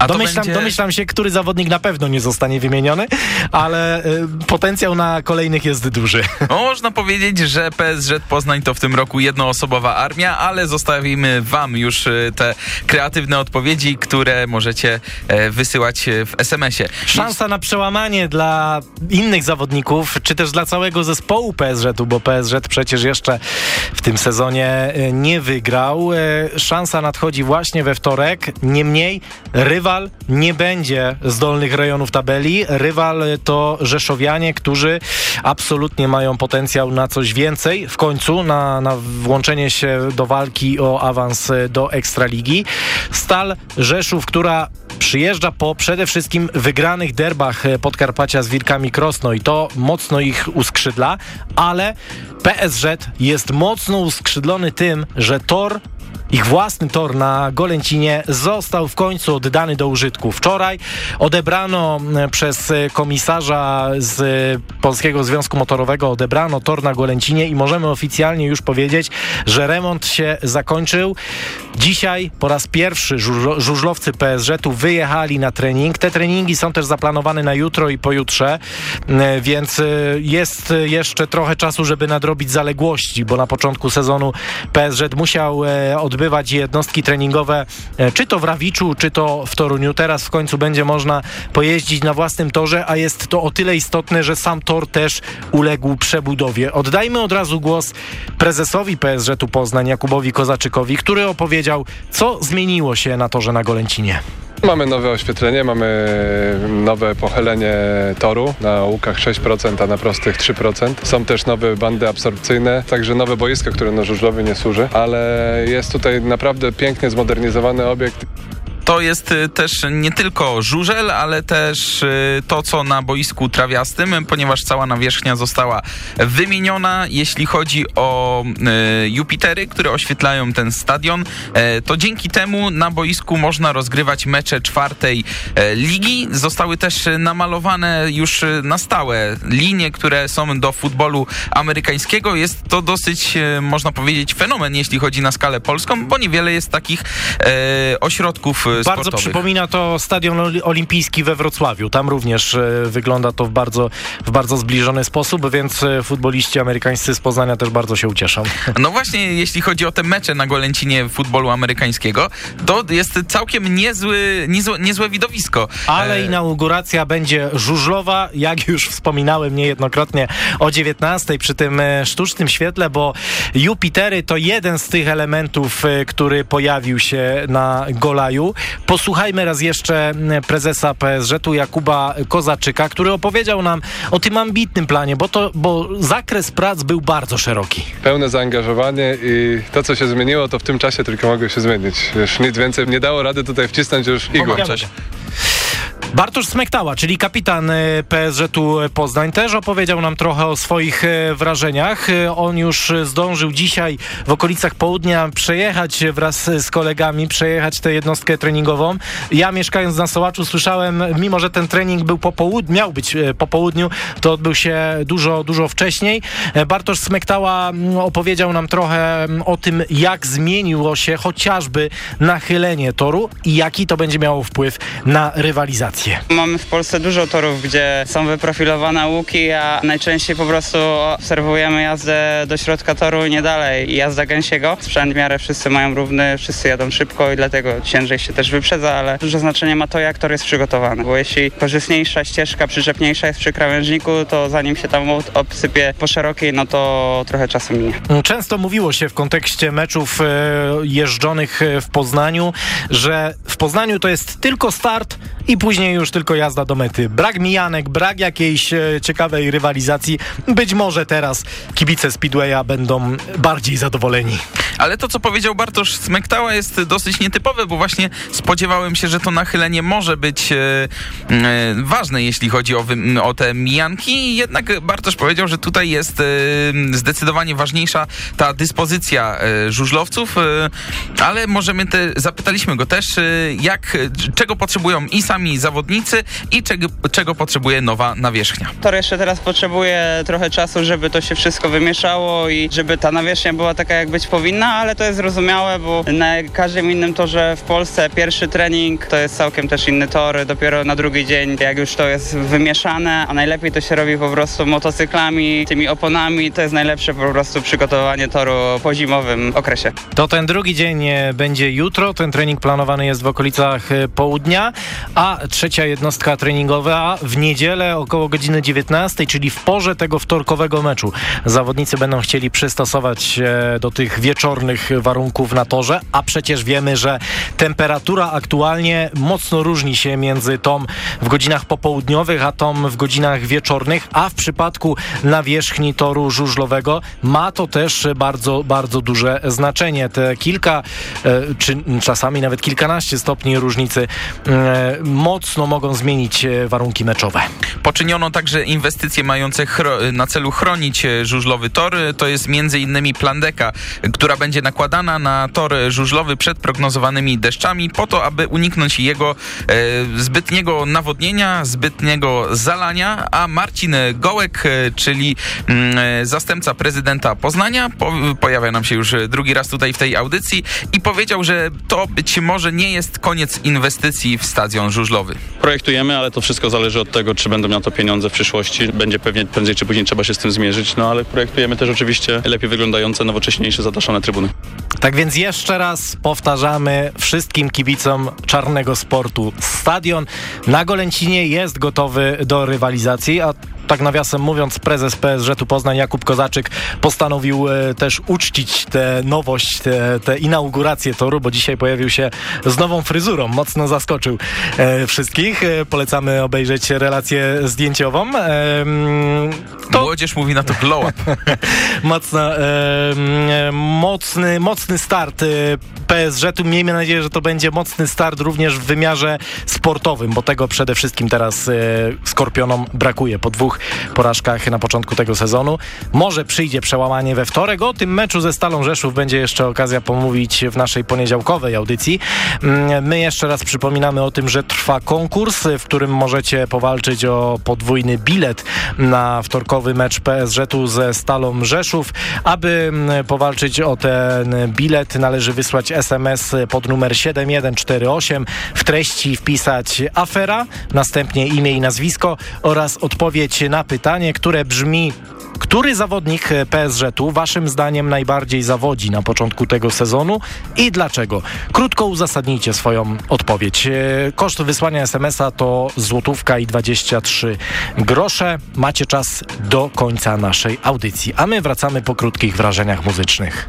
A domyślam, będzie- domyślam się, który zawodnik na pewno nie zostanie wymieniony, ale y, potencjał na kolejnych jest duży. Można powiedzieć, że PSG Poznań to w tym roku jednoosobowa armia, ale zostawimy wam już e, te kreatywne odpowiedzi, które możecie e, wysyłać e, w SMS-ie. Szansa na przełamanie dla innych zawodników, czy też dla całego zespołu PSG-u, bo PSG przecież jeszcze w tym sezonie e, nie wygrał. Szansa nadchodzi właśnie we wtorek. Niemniej rywal nie będzie z dolnych rejonów tabeli. Rywal to Rzeszowianie, którzy absolutnie mają potencjał na coś więcej w końcu, na, na włączenie się do walki o awans do Ekstraligi. Stal Rzeszów, która przyjeżdża po przede wszystkim wygranych derbach Podkarpacia z Wilkami Krosno i to mocno ich uskrzydla, ale PSG jest mocno uskrzydlony tym, że tor ich własny tor na Golęcinie został w końcu oddany do użytku. Wczoraj odebrano m, przez e, komisarza z e, Polskiego Związku Motorowego odebrano tor na Golęcinie i możemy oficjalnie już powiedzieć, że remont się zakończył. Dzisiaj po raz pierwszy żużlo- żużlowcy PSG tu wyjechali na trening. Te treningi są też zaplanowane na jutro i pojutrze, m, więc e, jest jeszcze trochę czasu, żeby nadrobić zaległości, bo na początku sezonu PSG musiał e, odbywać jednostki treningowe, e, czy to w Rawiczu, czy to w Toruniu. Teraz w końcu będzie można pojeździć na własnym torze, a jest to o tyle istotne, że sam tor też uległ przebudowie. Oddajmy od razu głos prezesowi PSG tu Poznań, Jakubowi Kozaczykowi, który opowiedział, co zmieniło się na torze na Golęcinie. Mamy nowe oświetlenie, mamy nowe pochylenie toru na łukach 6%, a na prostych 3%. Są też nowe bandy absorpcyjne, także nowe boisko, które na żużlowie nie służy, ale jest tutaj naprawdę pięknie zmodernizowany obiekt. To jest y, też nie tylko żużel, ale też y, to, co na boisku trawiastym, ponieważ cała nawierzchnia została wymieniona. Jeśli chodzi o y, Jupitery, które oświetlają ten stadion, e, to dzięki temu na boisku można rozgrywać mecze czwartej e, ligi. Zostały też namalowane już na stałe linie, które są do futbolu amerykańskiego. Jest to dosyć, e, można powiedzieć, fenomen, jeśli chodzi na skalę polską, bo niewiele jest takich ośrodków e, Bardzo sportowych. przypomina to stadion oli- olimpijski we Wrocławiu. Tam również e, wygląda to w bardzo, w bardzo zbliżony sposób, więc e, futboliści amerykańscy z Poznania też bardzo się ucieszą. No właśnie, jeśli chodzi o te mecze na Golęcinie futbolu amerykańskiego, to jest całkiem niezły, niezłe, niezłe widowisko. Ale E, inauguracja będzie żużlowa, jak już wspominałem niejednokrotnie o 19 przy tym sztucznym świetle, bo Jupitery to jeden z tych elementów, który pojawił się na Golaju. Posłuchajmy raz jeszcze prezesa PSG-tu Jakuba Kozaczyka, który opowiedział nam o tym ambitnym planie, bo, to, bo zakres prac był bardzo szeroki. Pełne zaangażowanie i to, co się zmieniło, to w tym czasie tylko mogło się zmienić. Już nic więcej nie dało rady tutaj wcisnąć już igłę. Bartosz Smektała, czyli kapitan e, PSG-tu Poznań, też opowiedział nam trochę o swoich e, wrażeniach. E, on już zdążył dzisiaj w okolicach południa przejechać wraz z kolegami, przejechać tę jednostkę treningową. Ja mieszkając na Sołaczu słyszałem, mimo że ten trening był po południu, miał być po południu, to odbył się dużo, dużo wcześniej. Bartosz Smektała opowiedział nam trochę o tym, jak zmieniło się chociażby nachylenie toru i jaki to będzie miało wpływ na rywalizację. Mamy w Polsce dużo torów, gdzie są wyprofilowane łuki, a najczęściej po prostu obserwujemy jazdę do środka toru i nie dalej. I jazda gęsiego. Sprzęt w miarę wszyscy mają równy, wszyscy jadą szybko i dlatego ciężej się też wyprzedza, ale duże znaczenie ma to, jak tor jest przygotowany. Bo jeśli korzystniejsza ścieżka, przyczepniejsza jest przy krawężniku, to zanim się tam obsypie po szerokiej, no to trochę czasu minie. Często mówiło się w kontekście meczów e, jeżdżonych w Poznaniu, że w Poznaniu to jest tylko start i później już tylko jazda do mety. Brak mijanek, brak jakiejś e, ciekawej rywalizacji. Być może teraz kibice Speedwaya będą bardziej zadowoleni. Ale to, co powiedział Bartosz Smektała jest dosyć nietypowe, bo właśnie spodziewałem się, że to nachylenie może być e, e, ważne, jeśli chodzi o, o te mijanki. Jednak Bartosz powiedział, że tutaj jest e, zdecydowanie ważniejsza ta dyspozycja e, żużlowców, e, ale możemy te, zapytaliśmy go też, jak, czego potrzebują i sami i czego, czego potrzebuje nowa nawierzchnia. Tor jeszcze teraz potrzebuje trochę czasu, żeby to się wszystko wymieszało i żeby ta nawierzchnia była taka, jak być powinna, ale to jest zrozumiałe, bo na każdym innym torze w Polsce pierwszy trening to jest całkiem też inny tor, dopiero na drugi dzień, jak już to jest wymieszane, a najlepiej to się robi po prostu motocyklami, tymi oponami, to jest najlepsze po prostu przygotowanie toru po zimowym okresie. To ten drugi dzień e, będzie jutro, ten trening planowany jest w okolicach e, południa, a trzecia jednostka treningowa w niedzielę około godziny 19, czyli w porze tego wtorkowego meczu. Zawodnicy będą chcieli przystosować się do tych wieczornych warunków na torze, a przecież wiemy, że temperatura aktualnie mocno różni się między tą w godzinach popołudniowych, a tą w godzinach wieczornych, a w przypadku nawierzchni toru żużlowego ma to też bardzo, bardzo duże znaczenie. Te kilka, e, czy czasami nawet kilkanaście stopni różnicy e, mocno mogą zmienić e, warunki meczowe. Poczyniono także inwestycje mające na celu chronić e, żużlowy tor. To jest innymi plandeka, która będzie nakładana na tor żużlowy przed prognozowanymi deszczami po to, aby uniknąć jego e, zbytniego nawodnienia, zbytniego zalania, a Marcin Gołek, e, czyli mm, e, zastępca prezydenta Poznania, po, pojawia nam się już drugi raz tutaj w tej audycji i powiedział, że to być może nie jest koniec inwestycji w stadion żużlowy. Projektujemy, ale to wszystko zależy od tego, czy będą na to pieniądze w przyszłości. Będzie pewnie prędzej czy później trzeba się z tym zmierzyć, no ale projektujemy też oczywiście lepiej wyglądające, nowocześniejsze, zadaszone trybuny. Tak więc jeszcze raz powtarzamy wszystkim kibicom czarnego sportu. Stadion na Golęcinie jest gotowy do rywalizacji, a tak nawiasem mówiąc, prezes PSG tu Poznań Jakub Kozaczyk postanowił e, też uczcić tę nowość, tę inaugurację toru, bo dzisiaj pojawił się z nową fryzurą. Mocno zaskoczył e, wszystkich. E, polecamy obejrzeć relację zdjęciową. E, to... Młodzież mówi na to glow up. Mocno, e, mocny, mocny start PSG. Tu miejmy nadzieję, że to będzie mocny start również w wymiarze sportowym, bo tego przede wszystkim teraz Skorpionom brakuje po dwóch porażkach na początku tego sezonu. Może przyjdzie przełamanie we wtorek. O tym meczu ze Stalą Rzeszów będzie jeszcze okazja pomówić w naszej poniedziałkowej audycji. Mm, my jeszcze raz przypominamy o tym, że trwa konkurs, w którym możecie powalczyć o podwójny bilet na wtorkowy mecz PSG-u ze Stalą Rzeszów. Aby mm, powalczyć o ten bilet należy wysłać SMS pod numer 7148, w treści wpisać afera, następnie imię i nazwisko oraz odpowiedź na pytanie, które brzmi który zawodnik PSG-u waszym zdaniem najbardziej zawodzi na początku tego sezonu i dlaczego? Krótko uzasadnijcie swoją odpowiedź. E, koszt wysłania SMS-a to złotówka i 23 grosze. Macie czas do końca naszej audycji, a my wracamy po krótkich wrażeniach muzycznych.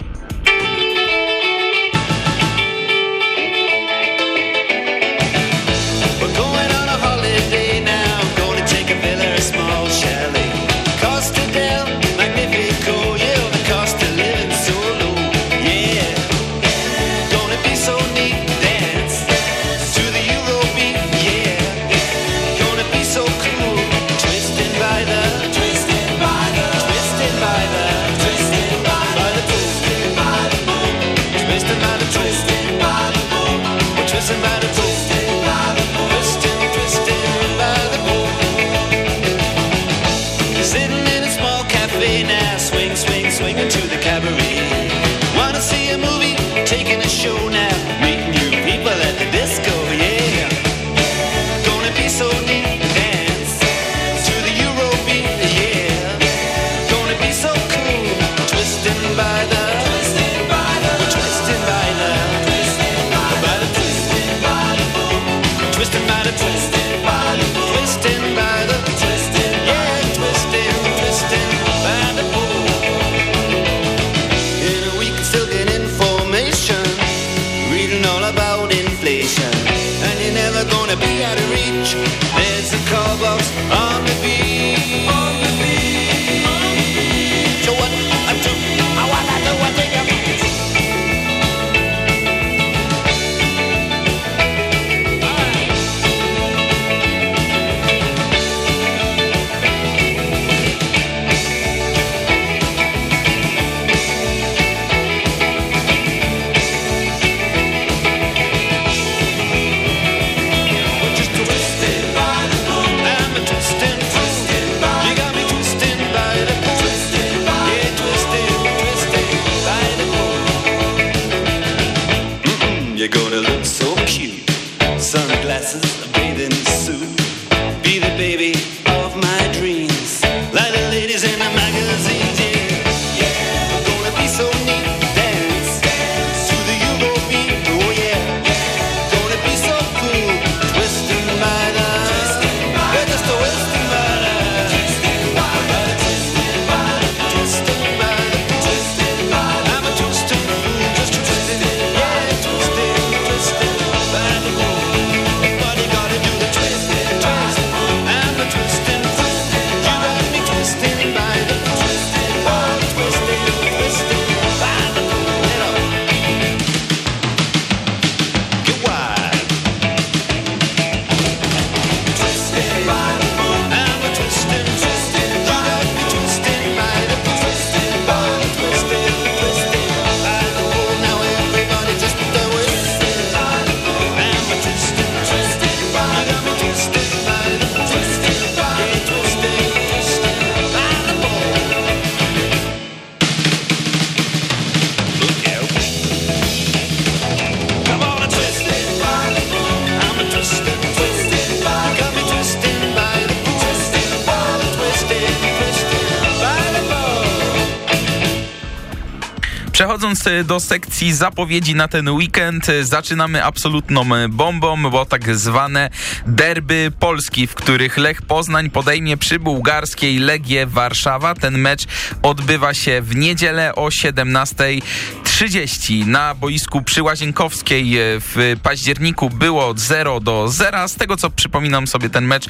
Do sekcji zapowiedzi na ten weekend, e, zaczynamy absolutną e, bombą, bo tak zwane derby Polski, w których Lech Poznań podejmie przy bułgarskiej Legię Warszawa. Ten mecz odbywa się w niedzielę o 17.30 na boisku przy Łazienkowskiej w październiku było 0 do 0. Z tego co przypominam sobie ten mecz,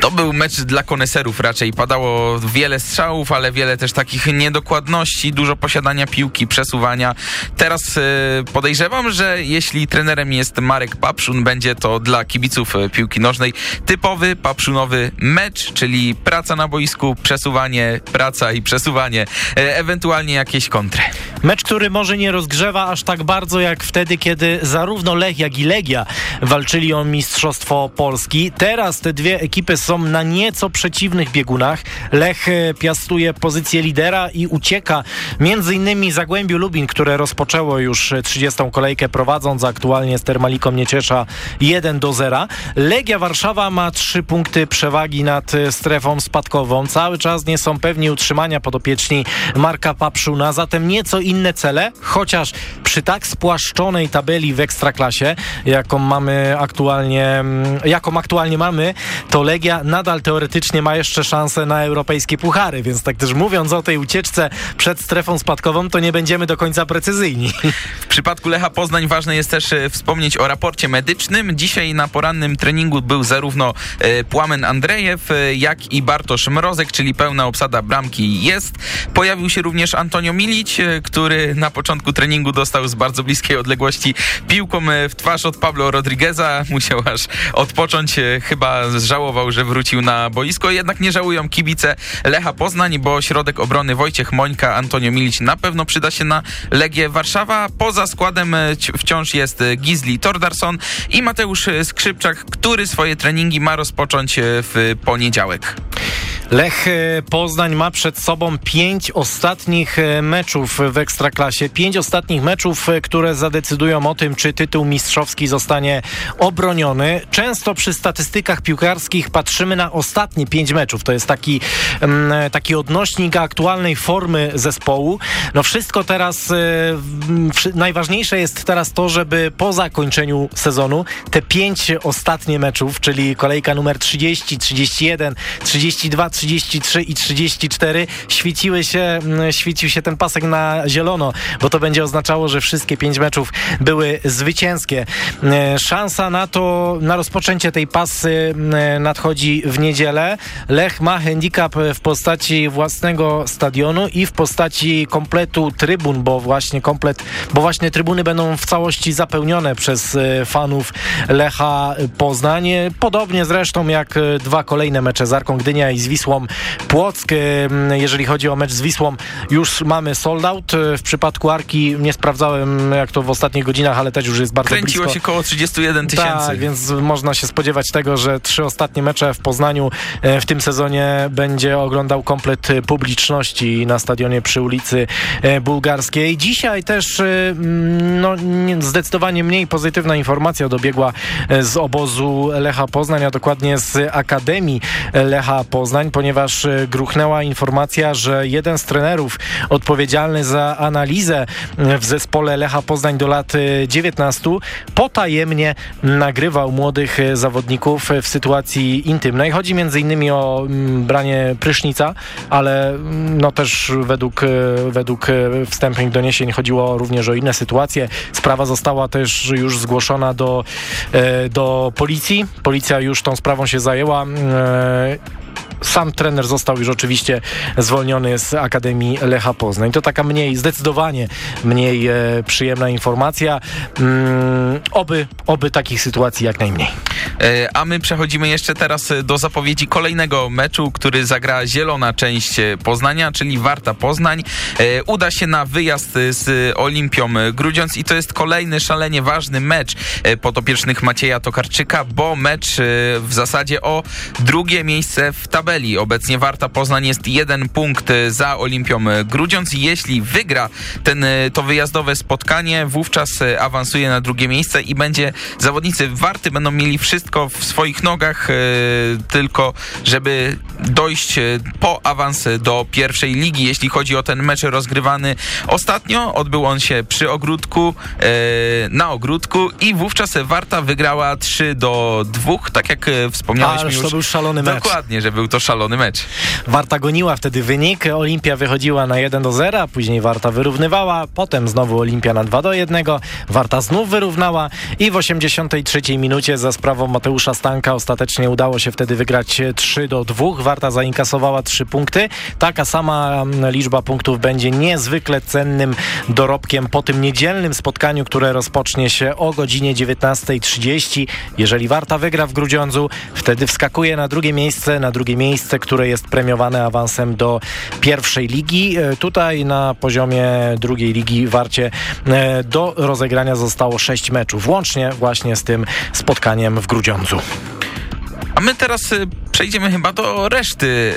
to był mecz dla koneserów raczej. Padało wiele strzałów, ale wiele też takich niedokładności, dużo posiadania piłki, przesuwania. Teraz e, podejrzewam, że jeśli trenerem jest Marek Papszun, będzie to dla kibiców e, piłki nożnej typowy papszunowy mecz, czyli praca na boisku, przesuwanie, praca i przesuwanie, e, ewentualnie jakieś kontry. Mecz, który może nie rozgrzewa aż tak bardzo jak wtedy, kiedy zarówno Lech, jak i Legia walczyli o Mistrzostwo Polski. Teraz te dwie ekipy są na nieco przeciwnych biegunach. Lech piastuje pozycję lidera i ucieka między innymi Zagłębiu Lubin, które rozpoczęło już 30. kolejkę prowadząc aktualnie z Termaliką Nieciesza 1 do 0. Legia Warszawa ma 3 punkty przewagi nad strefą spadkową. Cały czas nie są pewni utrzymania podopieczni Marka Papszuna, zatem nieco inne cele, chociaż przy tak spłaszczonej tabeli w Ekstraklasie, jaką mamy aktualnie, mm, jaką aktualnie mamy, to Legia nadal teoretycznie ma jeszcze szansę na europejskie puchary, więc tak też mówiąc o tej ucieczce przed strefą spadkową, to nie będziemy do końca precyzyjni. W przypadku Lecha Poznań ważne jest też e, wspomnieć o raporcie medycznym. Dzisiaj na porannym treningu był zarówno e, Płamen Andrejew, e, jak i Bartosz Mrozek, czyli pełna obsada bramki jest. Pojawił się również Antonio Milić, który na początku treningu dostał z bardzo bliskiej odległości piłką w twarz od Pablo Rodrigueza. Musiał aż odpocząć, chyba żałował, że wrócił na boisko. Jednak nie żałują kibice Lecha Poznań, bo środek obrony Wojciech Mońka, Antonio Milić na pewno przyda się na Legię Warszawa. Poza składem e, ci- wciąż jest e, Gizli Tordarson i Mateusz e, Skrzypczak, który swoje treningi ma rozpocząć w poniedziałek. Lech e, Poznań ma przed sobą pięć ostatnich e, meczów w Ekstraklasie. Pięć ostatnich meczów, e, które zadecydują o tym, czy tytuł mistrzowski zostanie obroniony. Często przy statystykach piłkarskich patrzymy na ostatnie pięć meczów. To jest taki, mm, taki odnośnik aktualnej formy zespołu. No wszystko teraz, najważniejsze jest teraz to, żeby po zakończeniu sezonu te pięć ostatnie meczów, czyli kolejka numer 30, 31, 32, 33 i 34 świeciły się, mm, świecił się ten pasek na zielono, bo to będzie oznaczało, że wszystkie pięć meczów były zwycięskie. E, Szansa na to, na rozpoczęcie tej pasy mm, nadchodzi w niedzielę. Lech ma handicap w postaci własnego stadionu i w postaci kompletu trybun, bo właśnie komplet, bo właśnie trybuny będą w całości zapełnione przez e, fanów Lecha Poznań. Podobnie zresztą jak e, dwa kolejne mecze z Arką Gdynia i z Wisłą Płock. E, Jeżeli chodzi o mecz z Wisłą, już mamy sold out. W przypadku Arki nie sprawdzałem jak to w ostatnich godzinach, ale też już jest bardzo Kręciło blisko. się koło 31 tysięcy. Tak, więc można się spodziewać tego, że trzy ostatnie mecze w Poznaniu e, w tym sezonie będzie oglądał komplet e, publiczności na stadionie przy ulicy e, Bułgarskiej. Dzisiaj też e, mm, no, nie- zdecydowanie mniej pozytywna informacja dobiegła e, z obozu Lecha Poznań, a dokładnie z Akademii Lecha Poznań, ponieważ e, gruchnęła informacja, że jeden z trenerów odpowiedzialny za analizę e, w zespole Lecha Poznań do lat e, 19 potajemnie nagrywał młodych e, zawodników e, w sytuacji intymnej. Chodzi innymi o mm, branie prysznica, ale mm, no też według, e, według e, wstępnych doniesień chodziło również o inne sytuacje. Sprawa została też już zgłoszona do, e, do policji. Policja już tą sprawą się zajęła. E, sam trener został już oczywiście zwolniony z Akademii Lecha Poznań. To taka mniej, zdecydowanie mniej e, przyjemna informacja. Mm, oby, oby takich sytuacji jak najmniej. E, A my przechodzimy jeszcze teraz e, do zapowiedzi kolejnego meczu, który zagra zielona część e, Poznania, czyli Warta Poznań. Uda się na wyjazd z Olimpią Grudziądz i to jest kolejny szalenie ważny mecz podopiecznych Macieja Tokarczyka, bo mecz w zasadzie o drugie miejsce w tabeli. Obecnie Warta Poznań jest jeden punkt za Olimpią Grudziądz i jeśli wygra ten, e, to wyjazdowe spotkanie, wówczas e, awansuje na drugie miejsce i będzie zawodnicy Warty będą mieli wszystko w swoich nogach, e, tylko żeby dojść po awans do pierwszej ligi. Jeśli chodzi o ten mecz rozgrywany ostatnio, odbył on się przy ogródku, na ogródku i wówczas Warta wygrała 3 do 2, tak jak wspomniałeś Ależ mi to już. był szalony mecz. Dokładnie, że był to szalony mecz. Warta goniła wtedy wynik, Olimpia wychodziła na 1 do 0, a później Warta wyrównywała, potem znowu Olimpia na 2 do 1, Warta znów wyrównała i w 83 minucie za sprawą Mateusza Stanka ostatecznie udało się wtedy wygrać 3 do 2. Warta zainkasowała 3 punkty. Taka sama mm, liczba punktów będzie niezwykle cennym dorobkiem po tym niedzielnym spotkaniu, które rozpocznie się o godzinie 19.30. Jeżeli Warta wygra w Grudziądzu, wtedy wskakuje na drugie miejsce, na drugie miejsce, które jest premiowane awansem do pierwszej ligi. E, Tutaj na poziomie drugiej ligi Warcie e, do rozegrania zostało 6 meczów, łącznie właśnie z tym spotkaniem w Grudziądzu. A my teraz y, przejdziemy chyba do reszty,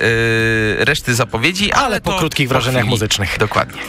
reszty zapowiedzi, ale, Ale po krótkich wrażeniach muzycznych. Dokładnie.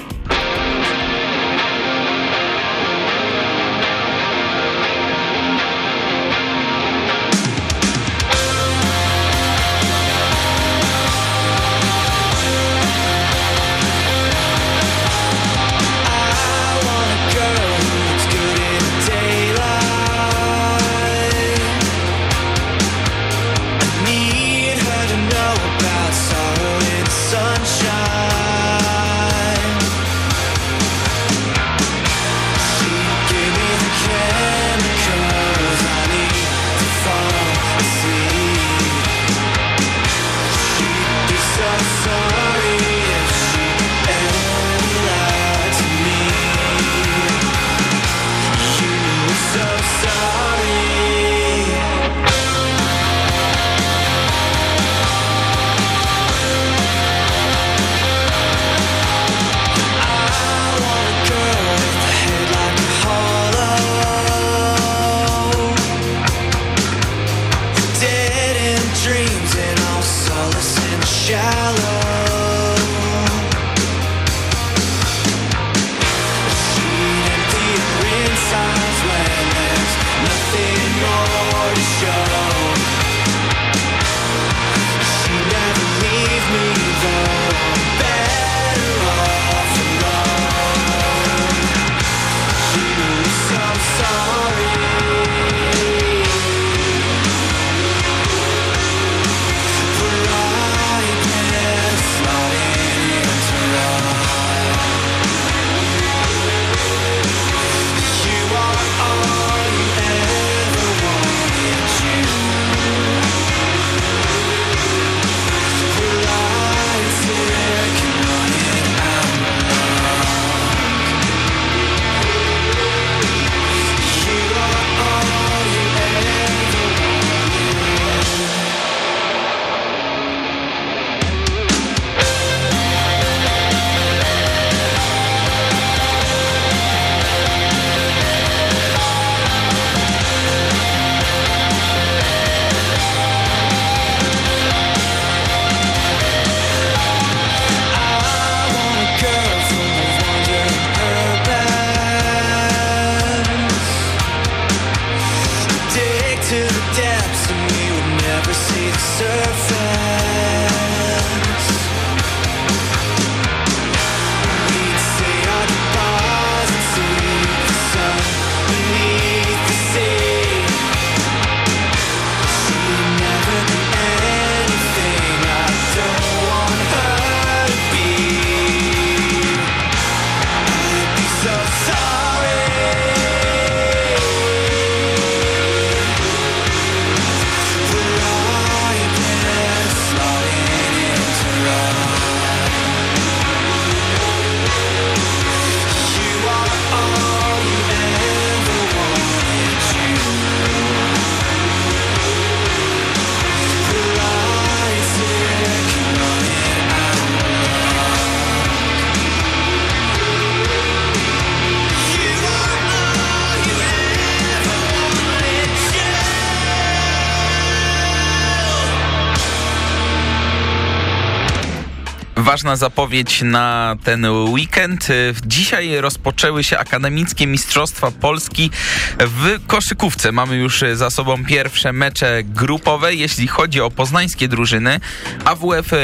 mocna zapowiedź na ten weekend. Dzisiaj rozpoczęły się akademickie Mistrzostwa Polski w koszykówce. Mamy już za sobą pierwsze mecze grupowe, jeśli chodzi o poznańskie drużyny. AWF e,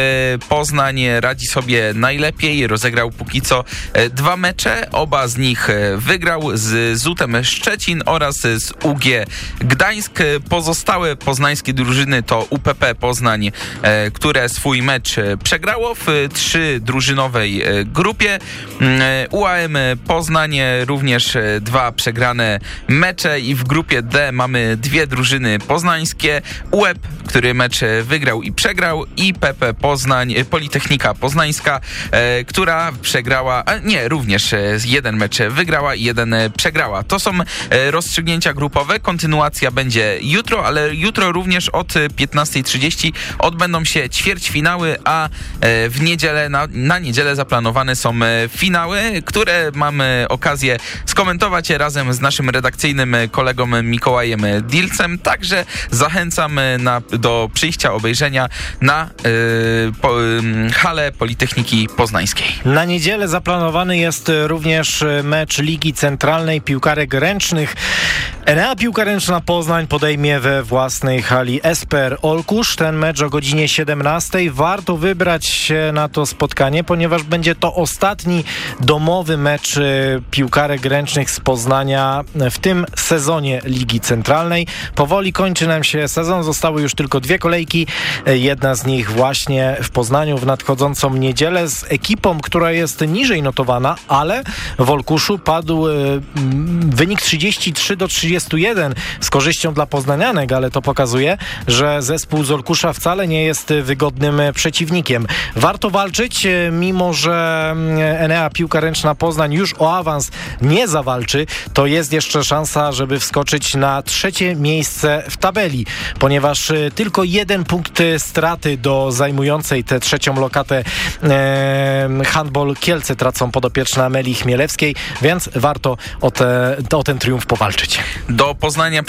Poznań radzi sobie najlepiej. Rozegrał póki co e, dwa mecze. Oba z nich e, wygrał z Zutem Szczecin oraz z UG Gdańsk. Pozostałe poznańskie drużyny to UPP Poznań, które swój mecz przegrało w 3 trzydrużynowej e, grupie. Mm, e, UAM Poznań e, również dwa przegrane mecze i w grupie D mamy dwie drużyny poznańskie. UEP, który mecz wygrał i przegrał i PP Poznań, Politechnika Poznańska, która przegrała, nie, również jeden mecz wygrała i jeden przegrała. To są rozstrzygnięcia grupowe. Kontynuacja będzie jutro, ale jutro również od 15.30 odbędą się ćwierćfinały, a w niedzielę na, na niedzielę zaplanowane są e, finały, które mamy okazję skomentować razem z naszym redakcyjnym kolegą Mikołajem Dilcem. Także zachęcam na, do przyjścia, obejrzenia na y, po, halę Politechniki Poznańskiej. Na niedzielę zaplanowany jest również mecz Ligi Centralnej Piłkarek Ręcznych. Enea Piłka Ręczna Poznań podejmie we własnej hali Esper Olkusz. Ten mecz o godzinie 17. Warto wybrać się na to spotkanie, ponieważ będzie to ostatni domowy mecz e, piłkarek ręcznych z Poznania w tym sezonie Ligi Centralnej. Powoli kończy nam się sezon, zostały już tylko dwie kolejki. Jedna z nich właśnie w Poznaniu w nadchodzącą niedzielę z ekipą, która jest niżej notowana, ale w Olkuszu padł e, wynik 33 do 31 z korzyścią dla poznanianek, ale to pokazuje, że zespół z Olkusza wcale nie jest wygodnym przeciwnikiem. Warto walczyć, e, mimo że mm, Enea Piłka Ręczna Poznań już o awans nie zawalczy, to jest jeszcze szansa, żeby wskoczyć na trzecie miejsce w tabeli, ponieważ e, tylko jeden punkt straty do zajmującej tę trzecią lokatę e, handball Kielce tracą podopieczne Ameli Chmielewskiej, więc warto o, te, o ten triumf powalczyć. Do Poznania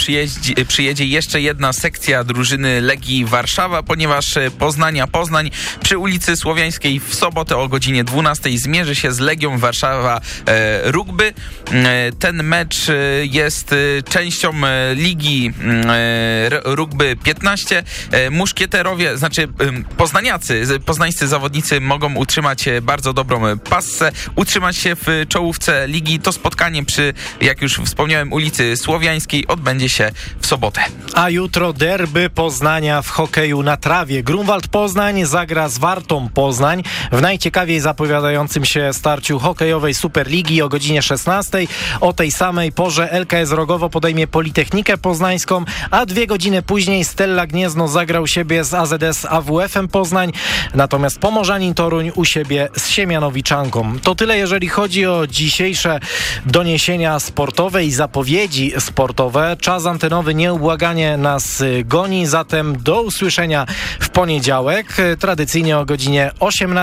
przyjedzie jeszcze jedna sekcja drużyny Legii Warszawa, ponieważ Poznania Poznań przy ulicy Słowiańskiej w sobotę o godzinie 12 zmierzy się z Legią Warszawa e, Rugby. E, ten mecz e, jest e, częścią Ligi e, Rugby 15. Muszkieterowie, znaczy poznaniacy, poznańscy zawodnicy mogą utrzymać bardzo dobrą passę, utrzymać się w czołówce ligi. To spotkanie przy, jak już wspomniałem, ulicy Słowiańskiej odbędzie się w sobotę. A jutro derby Poznania w hokeju na trawie. Grunwald Poznań zagra z Wartą Poznań w najciekawiej zapowiadającym się starciu hokejowej Superligi o godzinie 16. O tej samej porze LKS Rogowo podejmie Politechnikę Poznańską, a dwie godziny później Stella Gniezno zagrał siebie z AZS AWF-em Poznań, natomiast Pomorzanin Toruń u siebie z Siemianowiczanką. To tyle, jeżeli chodzi o dzisiejsze doniesienia sportowe i zapowiedzi sportowe. Czas antenowy nieubłaganie nas goni, zatem do usłyszenia w poniedziałek, tradycyjnie o godzinie 18.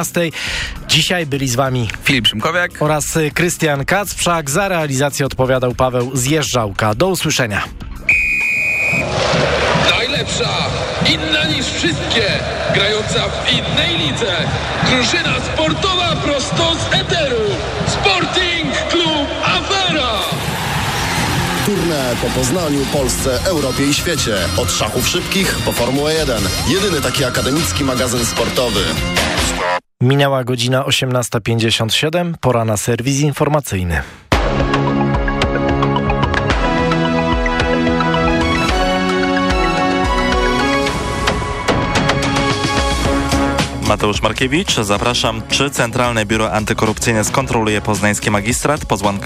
Dzisiaj byli z wami Filip Szymkowiak oraz Krystian Kacprzak. Za realizację odpowiadał Paweł Zjeżdżałka. Do usłyszenia. Najlepsza, inna niż wszystkie, grająca w innej lidze. Drużyna sportowa prosto z eteru. Sporting Klub Afera. Turne po Poznaniu, Polsce, Europie i świecie. Od szachów szybkich po Formułę 1. Jedyny taki akademicki magazyn sportowy. Minęła godzina 18.57, pora na serwis informacyjny. Mateusz Markiewicz, zapraszam. Czy Centralne Biuro Antykorupcyjne skontroluje poznański magistrat?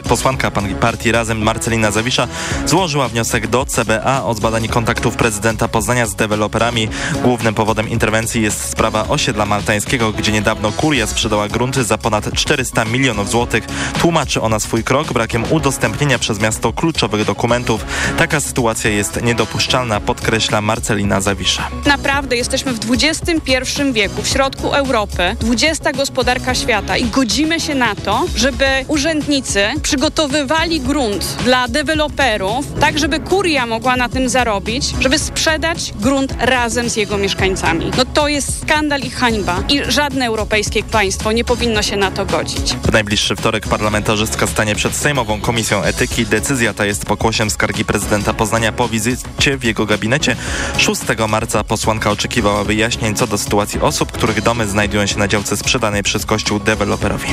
Posłanka partii Razem Marcelina Zawisza złożyła wniosek do CBA o zbadanie kontaktów prezydenta Poznania z deweloperami. Głównym powodem interwencji jest sprawa osiedla maltańskiego, gdzie niedawno kuria sprzedała grunty za ponad 400 milionów złotych. Tłumaczy ona swój krok brakiem udostępnienia przez miasto kluczowych dokumentów. Taka sytuacja jest niedopuszczalna, podkreśla Marcelina Zawisza. Naprawdę jesteśmy w XXI wieku, w środku środku Europy, 20 gospodarka świata i godzimy się na to, żeby urzędnicy przygotowywali grunt dla deweloperów, tak żeby kuria mogła na tym zarobić, żeby sprzedać grunt razem z jego mieszkańcami. No to jest skandal i hańba i żadne europejskie państwo nie powinno się na to godzić. W najbliższy wtorek parlamentarzystka stanie przed Sejmową Komisją Etyki. Decyzja ta jest pokłosiem skargi prezydenta Poznania po wizycie w jego gabinecie. 6 marca posłanka oczekiwała wyjaśnień co do sytuacji osób, których domy znajdują się na działce sprzedanej przez Kościół deweloperowi.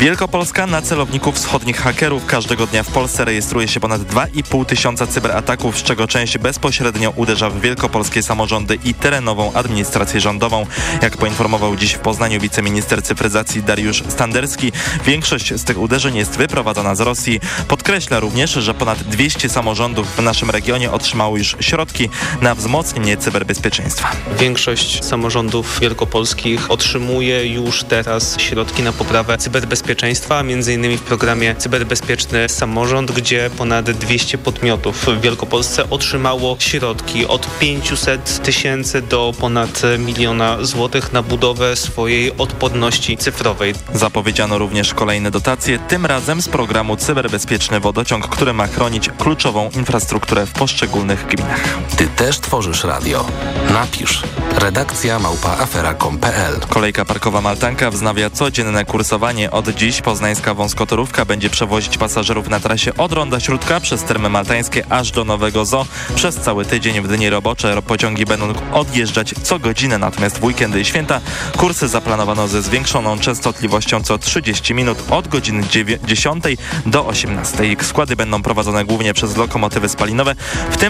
Wielkopolska na celowników wschodnich hakerów. Każdego dnia w Polsce rejestruje się ponad 2,5 tysiąca cyberataków, z czego część bezpośrednio uderza w wielkopolskie samorządy i terenową administrację rządową. Jak poinformował dziś w Poznaniu wiceminister cyfryzacji Dariusz Standerski, większość z tych uderzeń jest wyprowadzana z Rosji. Podkreśla również, że ponad 200 samorządów w naszym regionie otrzymało już środki na wzmocnienie cyberbezpieczeństwa. Większość samorządów wielkopolskich otrzymuje już teraz środki na poprawę cyberbezpieczeństwa bezpieczeństwa, między innymi w programie Cyberbezpieczny Samorząd, gdzie ponad 200 podmiotów w Wielkopolsce otrzymało środki od 500 tysięcy do ponad miliona złotych na budowę swojej odporności cyfrowej. Zapowiedziano również kolejne dotacje, tym razem z programu Cyberbezpieczny Wodociąg, który ma chronić kluczową infrastrukturę w poszczególnych gminach. Ty też tworzysz radio. Napisz. Redakcja małpaafera.com.pl Kolejka parkowa Maltanka wznawia codzienne kursowanie od Dziś poznańska wąskotorówka będzie przewozić pasażerów na trasie od Ronda Śródka przez Termy Maltańskie aż do Nowego Zoo. Przez cały tydzień w dni robocze pociągi będą odjeżdżać co godzinę, natomiast w weekendy i święta kursy zaplanowano ze zwiększoną częstotliwością co 30 minut od godziny 10 do 18. Składy będą prowadzone głównie przez lokomotywy spalinowe, w tym